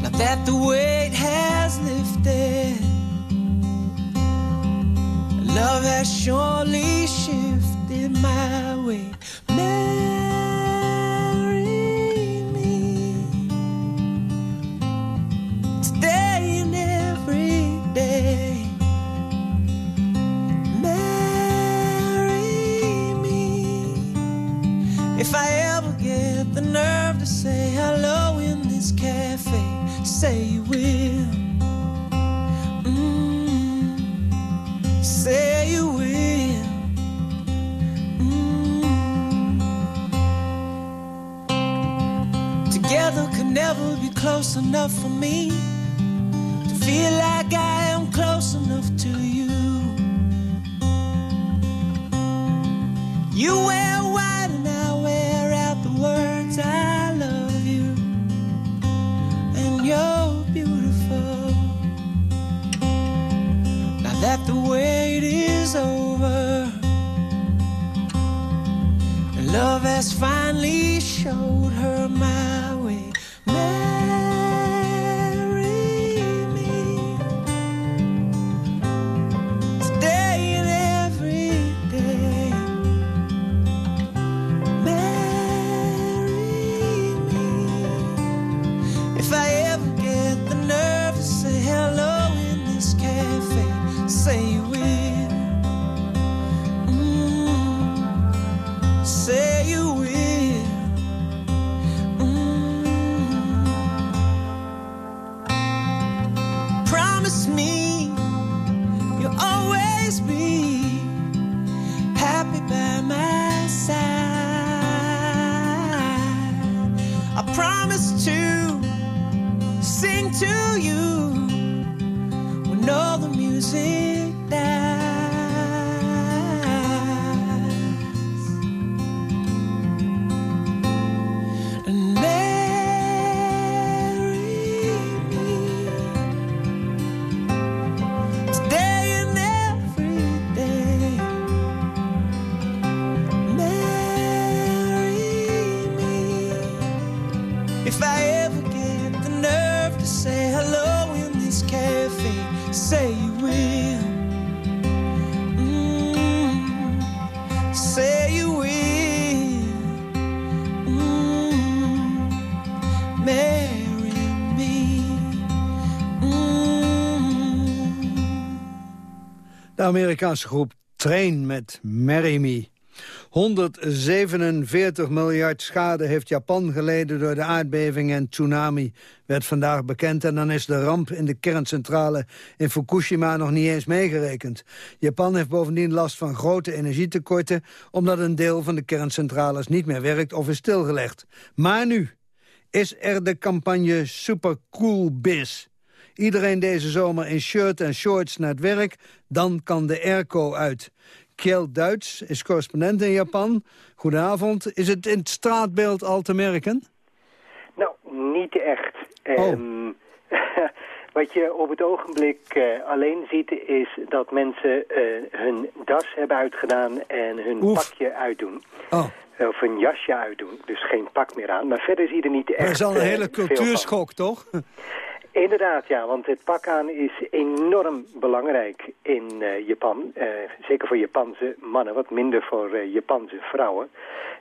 Now that the weight has lifted, love has surely shifted my way. Marry if I ever get the nerve to say hello in this cafe. Say you will. Mm, say you will. Mm. Together could never be close enough for me to feel like I am close enough to you. You the wait is over, and love has finally showed her my Amerikaanse groep Train met Marry Me. 147 miljard schade heeft Japan geleden door de aardbeving en tsunami, werd vandaag bekend. En dan is de ramp in de kerncentrale in Fukushima nog niet eens meegerekend. Japan heeft bovendien last van grote energietekorten, omdat een deel van de kerncentrales niet meer werkt of is stilgelegd. Maar nu is er de campagne Super Cool Biz. Iedereen deze zomer in shirt en shorts naar het werk, dan kan de airco uit. Kjell Duits is correspondent in Japan. Goedenavond. Is het in het straatbeeld al te merken? Nou, niet echt. Oh. Ehm, wat je op het ogenblik eh, alleen ziet is dat mensen eh, hun das hebben uitgedaan en hun pakje uitdoen. Oh. Of een jasje uitdoen, dus geen pak meer aan. Maar verder zie je er niet echt Dat is al een eh, hele cultuurschok, toch? Inderdaad, ja, want het pak aan is enorm belangrijk in eh, Japan. Eh, zeker voor Japanse mannen, wat minder voor eh, Japanse vrouwen.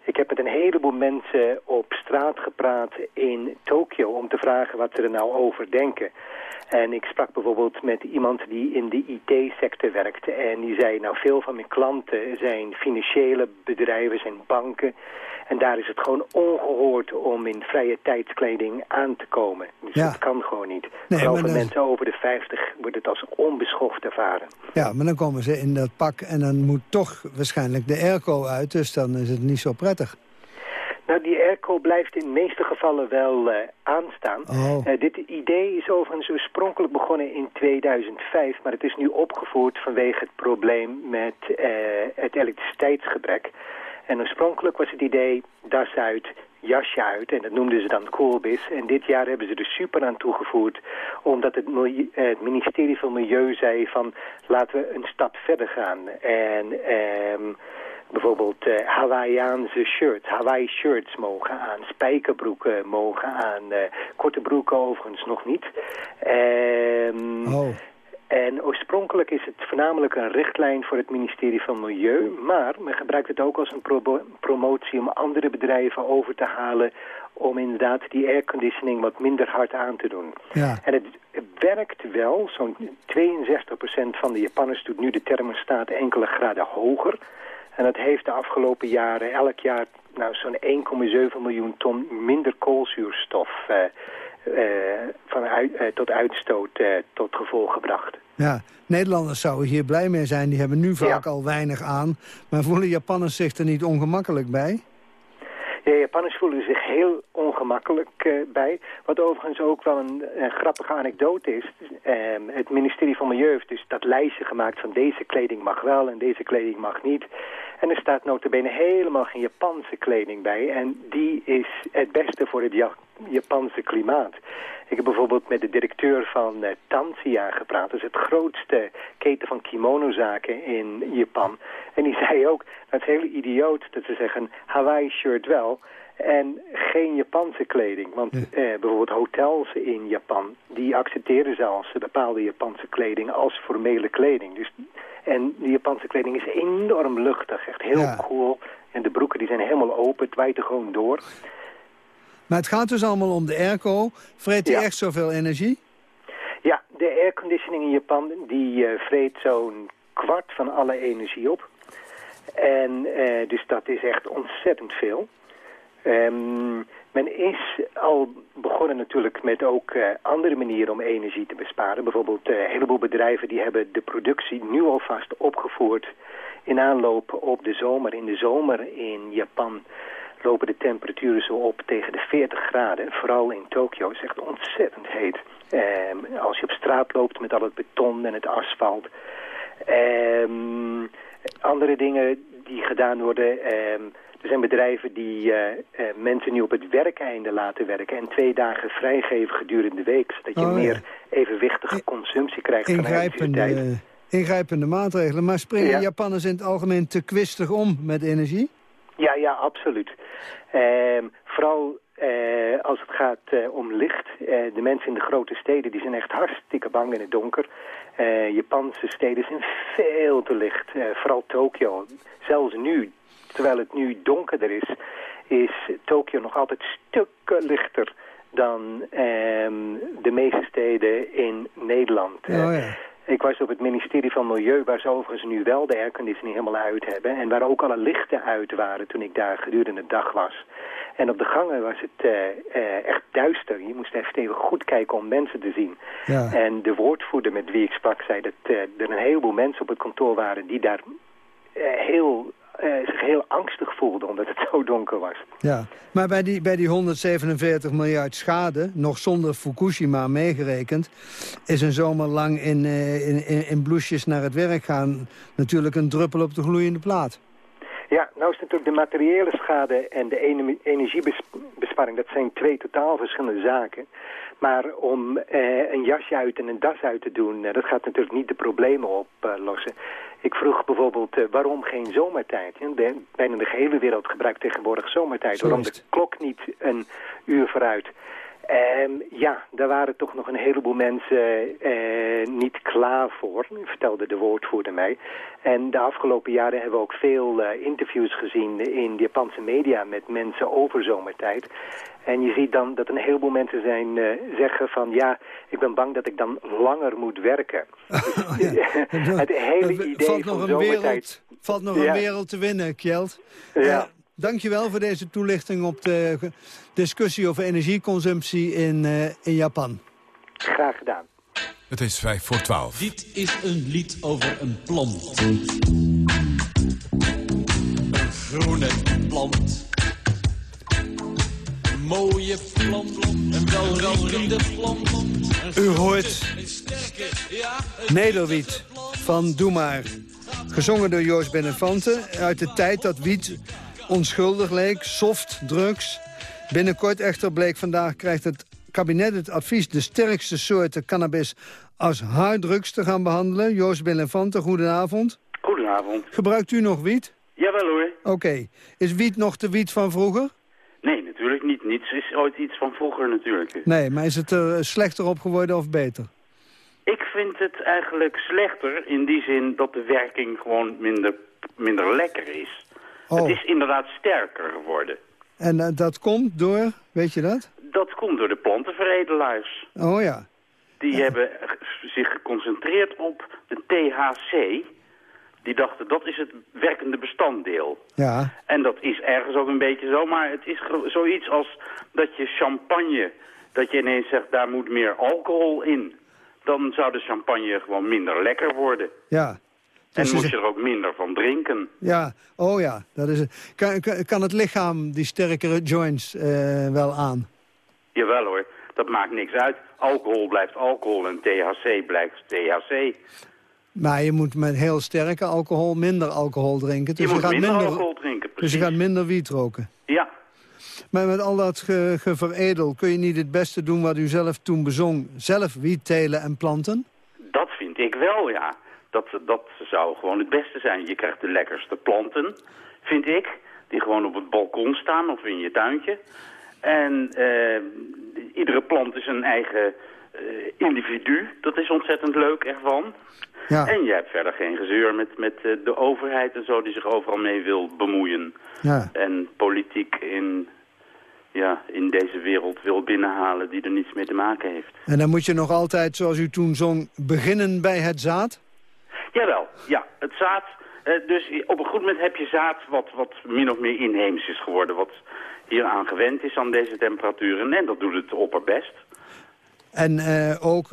Ik heb met een heleboel mensen op straat gepraat in Tokio om te vragen wat ze er nou over denken. En ik sprak bijvoorbeeld met iemand die in de IT-sector werkte. En die zei, nou veel van mijn klanten zijn financiële bedrijven, zijn banken. En daar is het gewoon ongehoord om in vrije tijdskleding aan te komen. Dus Ja. dat kan gewoon. Nee, Vooral dat- mensen over de 50 wordt het als onbeschoft ervaren. Ja, maar dan komen ze in dat pak en dan moet toch waarschijnlijk de airco uit. Dus dan is het niet zo prettig. Nou, die airco blijft in de meeste gevallen wel eh, aanstaan. Oh. Eh, dit idee is overigens oorspronkelijk begonnen in 2005... maar het is nu opgevoerd vanwege het probleem met eh, het elektriciteitsgebrek. En oorspronkelijk was het idee das uit, jasje uit... en dat noemden ze dan coolbis. En dit jaar hebben ze er super aan toegevoegd... omdat het, eh, ministerie van Milieu zei van... laten we een stap verder gaan. En... ehm bijvoorbeeld Hawaiiaanse shirts, Hawaii shirts mogen aan, spijkerbroeken mogen aan, eh, korte broeken overigens nog niet. Oh. En oorspronkelijk is het voornamelijk een richtlijn voor het ministerie van Milieu, maar men gebruikt het ook als een promotie om andere bedrijven over te halen om inderdaad die airconditioning wat minder hard aan te doen. Ja. En het werkt wel, zo'n 62% van de Japanners doet nu de thermostaat enkele graden hoger. En dat heeft de afgelopen jaren elk jaar nou, zo'n 1,7 miljoen ton minder koolzuurstof eh, eh, van uit, eh, tot uitstoot eh, tot gevolg gebracht. Ja, Nederlanders zouden hier blij mee zijn. Die hebben nu vaak al weinig aan. Maar voelen Japanners zich er niet ongemakkelijk bij? Ja, Japanners voelen zich heel ongemakkelijk bij. Wat overigens ook wel een, een grappige anekdote is. Ehm, het ministerie van Milieu heeft dus dat lijstje gemaakt van deze kleding mag wel en deze kleding mag niet. En er staat notabene helemaal geen Japanse kleding bij. En die is het beste voor het Japanse klimaat. Ik heb bijvoorbeeld met de directeur van eh, Tansia gepraat. Dat is het grootste keten van kimonozaken in Japan. En die zei ook, dat is heel idioot dat ze zeggen Hawaii shirt wel en geen Japanse kleding. Want eh, bijvoorbeeld hotels in Japan, die accepteren zelfs bepaalde Japanse kleding als formele kleding. Dus, en die Japanse kleding is enorm luchtig, echt heel cool. En de broeken die zijn helemaal open, het er gewoon door. Maar het gaat dus allemaal om de airco. Vreet die echt zoveel energie? Ja, de airconditioning in Japan die eh, vreet zo'n kwart van alle energie op. En eh, dus dat is echt ontzettend veel. Ehm, men is al begonnen natuurlijk met ook eh, andere manieren om energie te besparen. Bijvoorbeeld een heleboel bedrijven die hebben de productie nu alvast opgevoerd in aanloop op de zomer. In de zomer in Japan lopen de temperaturen zo op tegen de 40 graden. Vooral in Tokio is het echt ontzettend heet. Ehm, als je op straat loopt met al het beton en het asfalt. Ehm, andere dingen die gedaan worden... ehm, er zijn bedrijven die eh, eh, mensen nu op het werkeinde laten werken... en twee dagen vrijgeven gedurende de week... zodat je Oh, ja. meer evenwichtige consumptie krijgt van. Ingrijpende, ingrijpende maatregelen. Maar springen Ja. Japanners in het algemeen te kwistig om met energie? Ja, ja, absoluut. Ehm, vooral eh, als het gaat eh, om licht. Eh, de mensen in de grote steden die zijn echt hartstikke bang in het donker. Japanse steden zijn veel te licht. Vooral Tokio. Zelfs nu, terwijl het nu donkerder is, is Tokio nog altijd stukken lichter dan ehm, de meeste steden in Nederland. Oh ja. Ik was op het ministerie van Milieu, waar ze overigens nu wel de airconditioning helemaal uit hebben. En waar ook alle lichten uit waren toen ik daar gedurende de dag was. En op de gangen was het eh, eh, echt duister. Je moest echt even goed kijken om mensen te zien. Ja. En de woordvoerder met wie ik sprak zei dat eh, er een heleboel mensen op het kantoor waren die daar heel, eh, zich heel angstig voelden omdat het zo donker was. Ja, maar bij die, bij die 147 miljard schade, nog zonder Fukushima meegerekend... is een zomer lang in, eh, in, in, in bloesjes naar het werk gaan natuurlijk een druppel op de gloeiende plaat. Ja, nou is natuurlijk de materiële schade en de ene- energiebesparing, dat zijn twee totaal verschillende zaken. Maar om eh, een jasje uit en een das uit te doen, eh, dat gaat natuurlijk niet de problemen oplossen. Ik vroeg bijvoorbeeld eh, waarom geen zomertijd. De, bijna de gehele wereld gebruikt tegenwoordig zomertijd. Zo waarom de klok niet een uur vooruit. Ehm, ja, daar waren toch nog een heleboel mensen eh, niet klaar voor, vertelde de woordvoerder mij. En de afgelopen jaren hebben we ook veel eh, interviews gezien in de Japanse media met mensen over zomertijd. En je ziet dan dat een heleboel mensen zijn, eh, zeggen van ja, ik ben bang dat ik dan langer moet werken. Dus, het hele idee valt van nog een zomertijd... wereld, valt nog Ja. een wereld te winnen, Kjeld. Ja. Dankjewel voor deze toelichting op de discussie over energieconsumptie in, eh, in Japan. Graag gedaan. Het is vijf voor twaalf. Dit is een lied over een plant. Een groene plant. Mooie plant. Een welriekende plant. Een U hoort een Nederwiet van Doe Maar. Gezongen door Joost Benefante uit de tijd dat wiet onschuldig leek, soft, drugs. Binnenkort echter bleek vandaag krijgt het kabinet het advies... de sterkste soorten cannabis als harddrugs te gaan behandelen. Joost Benefante, goedenavond. Goedenavond. Gebruikt u nog wiet? Jawel hoor. Oké. Is wiet nog de wiet van vroeger? Nee, natuurlijk niet. Niets is ooit iets van vroeger natuurlijk. Nee, maar is het er slechter op geworden of beter? Ik vind het eigenlijk slechter in die zin dat de werking gewoon minder, minder lekker is. Oh. Het is inderdaad sterker geworden. En eh, dat komt door, weet je dat? Dat komt door de plantenveredelaars. Oh ja. Die hebben zich geconcentreerd op de THC. Die dachten dat is het werkende bestanddeel. Ja. En dat is ergens ook een beetje zo, maar het is zoiets als dat je champagne, dat je ineens zegt daar moet meer alcohol in. Dan zou de champagne gewoon minder lekker worden. Ja. En Dus is- je er ook minder van drinken. Ja, oh ja. Dat is, het. kan, kan, het lichaam die sterkere joints eh, wel aan? Jawel hoor, dat maakt niks uit. Alcohol blijft alcohol en THC blijft THC. Maar je moet met heel sterke alcohol minder alcohol drinken. Dus je moet gaat minder, minder, alcohol drinken, Dus precies. je gaat minder wiet roken. Ja, Maar met al dat ge, geveredel, kun je niet het beste doen wat u zelf toen bezong? Zelf wiet telen en planten? dat vind ik wel, ja. Dat, dat zou gewoon het beste zijn. Je krijgt de lekkerste planten, vind ik. Die gewoon op het balkon staan of in je tuintje. En eh, iedere plant is een eigen eh, individu. Dat is ontzettend leuk ervan. Ja. En je hebt verder geen gezeur met, met eh, de overheid en zo die zich overal mee wil bemoeien. Ja. En politiek in, ja, in deze wereld wil binnenhalen die er niets mee te maken heeft. En dan moet je nog altijd, zoals u toen zong, beginnen bij het zaad? Jawel, ja, het zaad. eh, dus op een goed moment heb je zaad wat, wat min of meer inheems is geworden. Wat hier aan gewend is aan deze temperaturen. En dat doet het opperbest. En eh, ook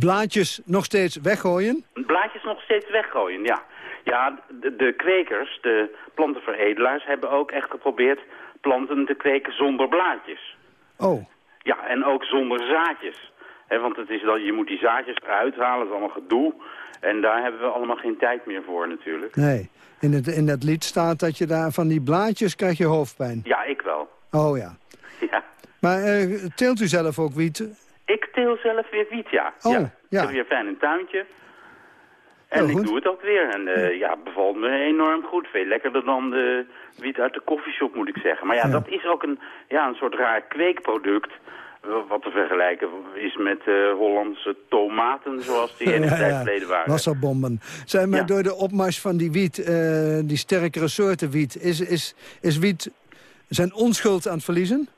blaadjes nog steeds weggooien? Blaadjes nog steeds weggooien, ja. Ja, de, de kwekers, de plantenveredelaars, hebben ook echt geprobeerd planten te kweken zonder blaadjes. Oh, Ja, en ook zonder zaadjes. Want het is dan, je moet die zaadjes eruit halen, dat is allemaal gedoe. En daar hebben we allemaal geen tijd meer voor natuurlijk. nee. In, het, in dat lied staat dat je daar van die blaadjes krijg je hoofdpijn. Ja, ik wel. Oh ja. Ja. Maar eh, teelt u zelf ook wiet? Ik teel zelf weer wiet, ja. Oh, ja. ja. Ik heb weer fijn een tuintje. En Oh, ik doe het ook weer. En eh, ja, bevalt me enorm goed. Veel lekkerder dan de wiet uit de koffieshop, moet ik zeggen. Maar ja, Ja. dat is ook een, ja, een soort raar kweekproduct. Wa- Wat te vergelijken is met eh, Hollandse tomaten, zoals die enige tijd geleden waren. Wasserbomben. Zijn maar Ja. door de opmars van die wiet, eh, die sterkere soorten wiet... Is, is, is wiet zijn onschuld aan het verliezen?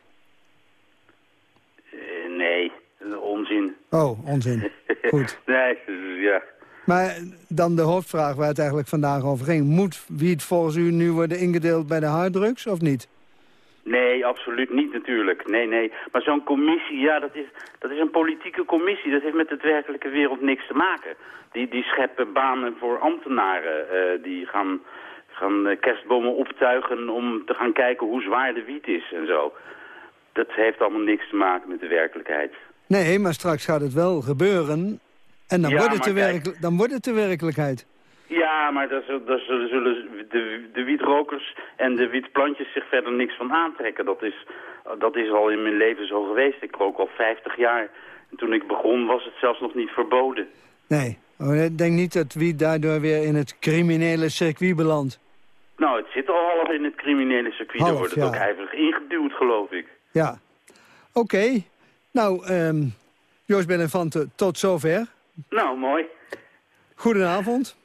Eh, nee, onzin. Oh, onzin. Goed. nee, ja. Maar dan de hoofdvraag waar het eigenlijk vandaag over ging. Moet wiet volgens u nu worden ingedeeld bij de harddrugs of niet? Nee, absoluut niet natuurlijk. Nee, nee. Maar zo'n commissie, ja, dat is, dat is een politieke commissie. Dat heeft met het werkelijke wereld niks te maken. Die, die scheppen banen voor ambtenaren. eh, die gaan, gaan eh, kerstbomen optuigen om te gaan kijken hoe zwaar de wiet is en zo. Dat heeft allemaal niks te maken met de werkelijkheid. Nee, maar straks gaat het wel gebeuren. En dan, Ja, wordt, het de kijk- dan wordt het de werkelijkheid. Ja, maar daar zullen, daar zullen zullen de, de wietrokers en de wietplantjes zich verder niks van aantrekken. Dat is, dat is al in mijn leven zo geweest. Ik rook al 50 jaar. En toen ik begon was het zelfs nog niet verboden. Nee, Oh, ik denk niet dat wiet daardoor weer in het criminele circuit belandt. Nou, het zit al half in het criminele circuit. Half, Daar wordt het ja. ook ijverig ingeduwd, geloof ik. Ja. Oké. Nou, ehm Joost Benefante, tot zover. Nou, mooi. Goedenavond.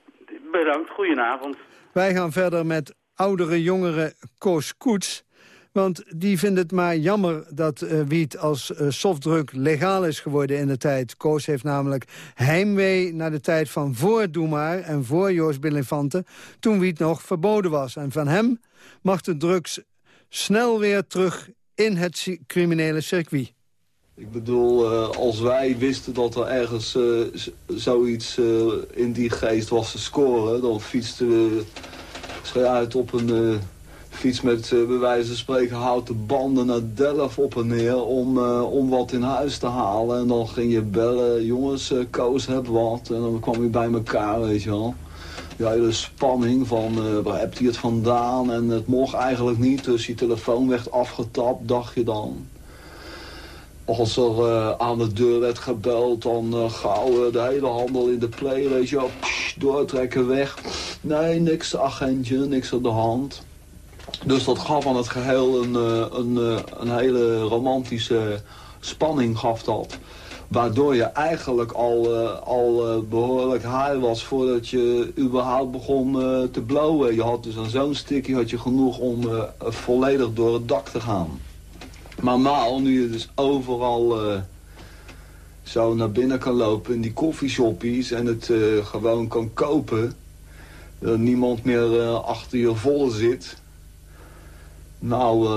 Bedankt, goedenavond. Wij gaan verder met oudere jongere Koos Koets. Want die vindt het maar jammer dat eh, wiet als eh, softdruk legaal is geworden in de tijd. Koos heeft namelijk heimwee naar de tijd van voor Doe Maar en voor Joost Benefante... toen wiet nog verboden was. En van hem mag de drugs snel weer terug in het criminele circuit. Ik bedoel, eh, als wij wisten dat er ergens eh, zoiets eh, in die geest was te scoren... dan fietsten we uit op een fiets met uh, bij wijze van spreken houten banden naar Delft op en neer... Om, om wat in huis te halen. En dan ging je bellen, jongens, Koos, heb wat. En dan kwam je bij elkaar, weet je wel. Die hele spanning van eh, waar hebt hij het vandaan en het mocht eigenlijk niet. Dus je telefoon werd afgetapt, dacht je dan. Als er eh, aan de deur werd gebeld, dan uh, gauw uh, de hele handel in de play, weet je doortrekken weg. Nee, niks agentje, niks aan de hand. Dus dat gaf aan het geheel een, een, een hele romantische spanning gaf dat. Waardoor je eigenlijk al, al behoorlijk high was voordat je überhaupt begon te blowen. Je had dus aan zo'n sticky had je genoeg om volledig door het dak te gaan. Maar maal, nu je dus overal uh, zo naar binnen kan lopen in die koffieshoppies en het uh, gewoon kan kopen. Dat niemand meer uh, achter je volle zit. Nou,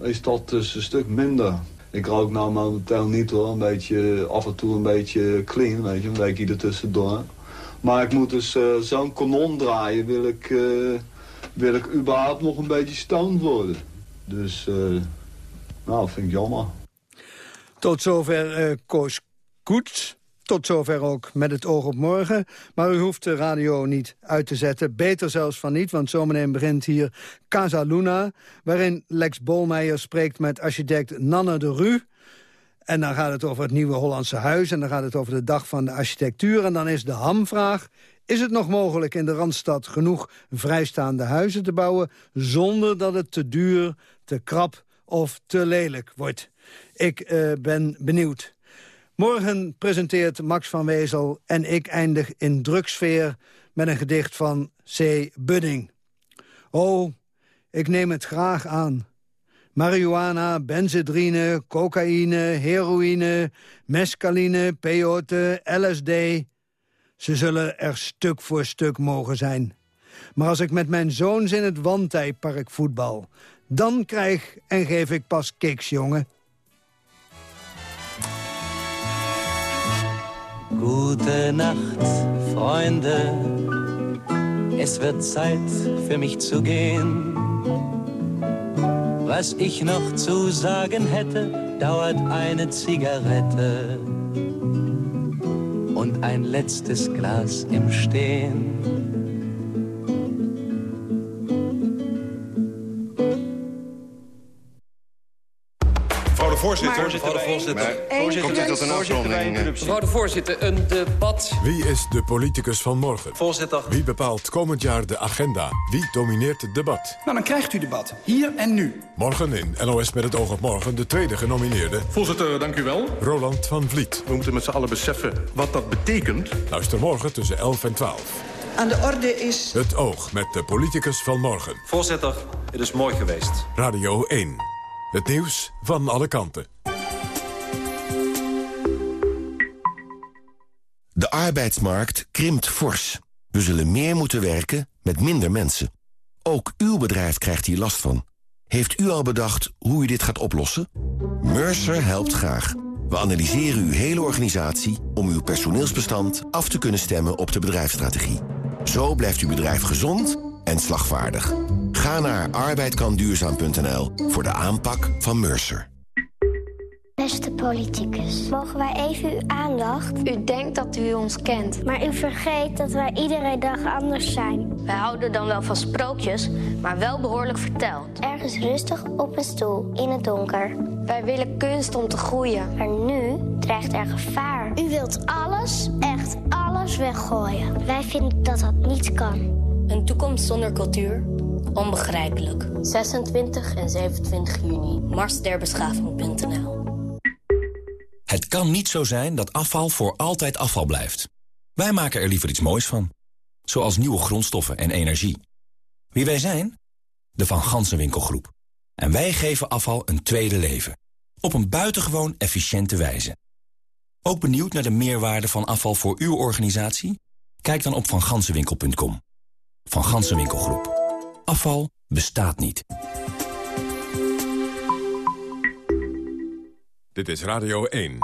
is dat dus een stuk minder. Ik rook nou momenteel niet hoor, een beetje, af en toe een beetje clean, weet je, een weekje ertussendoor. Maar ik moet dus zo'n kanon draaien, wil ik, wil ik überhaupt nog een beetje stoned worden. Dus... Nou, vind ik jammer. Tot zover uh, Koos Koets. Tot zover ook met het oog op morgen. Maar u hoeft de radio niet uit te zetten. Beter zelfs van niet, want zometeen begint hier Casa Luna... waarin Lex Bolmeijer spreekt met architect Nanne de Ru. En dan gaat het over het nieuwe Hollandse huis... en dan gaat het over de dag van de architectuur. En dan is de hamvraag... Is het nog mogelijk in de Randstad genoeg vrijstaande huizen te bouwen... zonder dat het te duur, te krap of te lelijk wordt. Ik uh, ben benieuwd. Morgen presenteert Max van Wezel en ik eindig in drugsfeer... met een gedicht van C. Budding. Oh, ik neem het graag aan. Marihuana, benzedrine, cocaïne, heroïne, mescaline, peyote, LSD. Ze zullen er stuk voor stuk mogen zijn. Maar als ik met mijn zoons in het Wantijpark voetbal... Dan krijg en geef ik pas kicks, jongen. Gute Nacht, Freunde. Es wird Zeit für mich zu gehen. Was ich noch zu sagen hätte, dauert eine Zigarette und ein letztes Glas im Stehen. Voorzitter, mevrouw de voorzitter, komt dit tot een afronding? Mevrouw de voorzitter, een debat. Wie is de politicus van morgen? Voorzitter. Wie bepaalt komend jaar de agenda? Wie domineert het debat? Nou, dan krijgt u debat. Hier en nu. Morgen in NOS met het oog op morgen de tweede genomineerde. Voorzitter, dank u wel. Roland van Vliet. We moeten met z'n allen beseffen wat dat betekent. Luister morgen tussen 11 en 12. Aan de orde is... Het oog met de politicus van morgen. Voorzitter, het is mooi geweest. Radio 1. Het nieuws van alle kanten. De arbeidsmarkt krimpt fors. We zullen meer moeten werken met minder mensen. Ook uw bedrijf krijgt hier last van. Heeft u al bedacht hoe u dit gaat oplossen? Mercer helpt graag. We analyseren uw hele organisatie om uw personeelsbestand af te kunnen stemmen op de bedrijfsstrategie. Zo blijft uw bedrijf gezond en slagvaardig. Ga naar arbeidkanduurzaam.nl voor de aanpak van Mercer. Beste politicus, mogen wij even uw aandacht? U denkt dat u ons kent. Maar u vergeet dat wij iedere dag anders zijn. Wij houden dan wel van sprookjes, maar wel behoorlijk verteld. Ergens rustig op een stoel, in het donker. Wij willen kunst om te groeien. Maar nu dreigt er gevaar. U wilt alles, echt alles weggooien. Wij vinden dat dat niet kan. Een toekomst zonder cultuur? Onbegrijpelijk. 26 en 27 juni. Marsderbeschaving.nl Het kan niet zo zijn dat afval voor altijd afval blijft. Wij maken er liever iets moois van. Zoals nieuwe grondstoffen en energie. Wie wij zijn? De Van Gansenwinkelgroep. En wij geven afval een tweede leven. Op een buitengewoon efficiënte wijze. Ook benieuwd naar de meerwaarde van afval voor uw organisatie? Kijk dan op vangansenwinkel.com. Van Gansenwinkelgroep. Afval bestaat niet. Dit is Radio 1.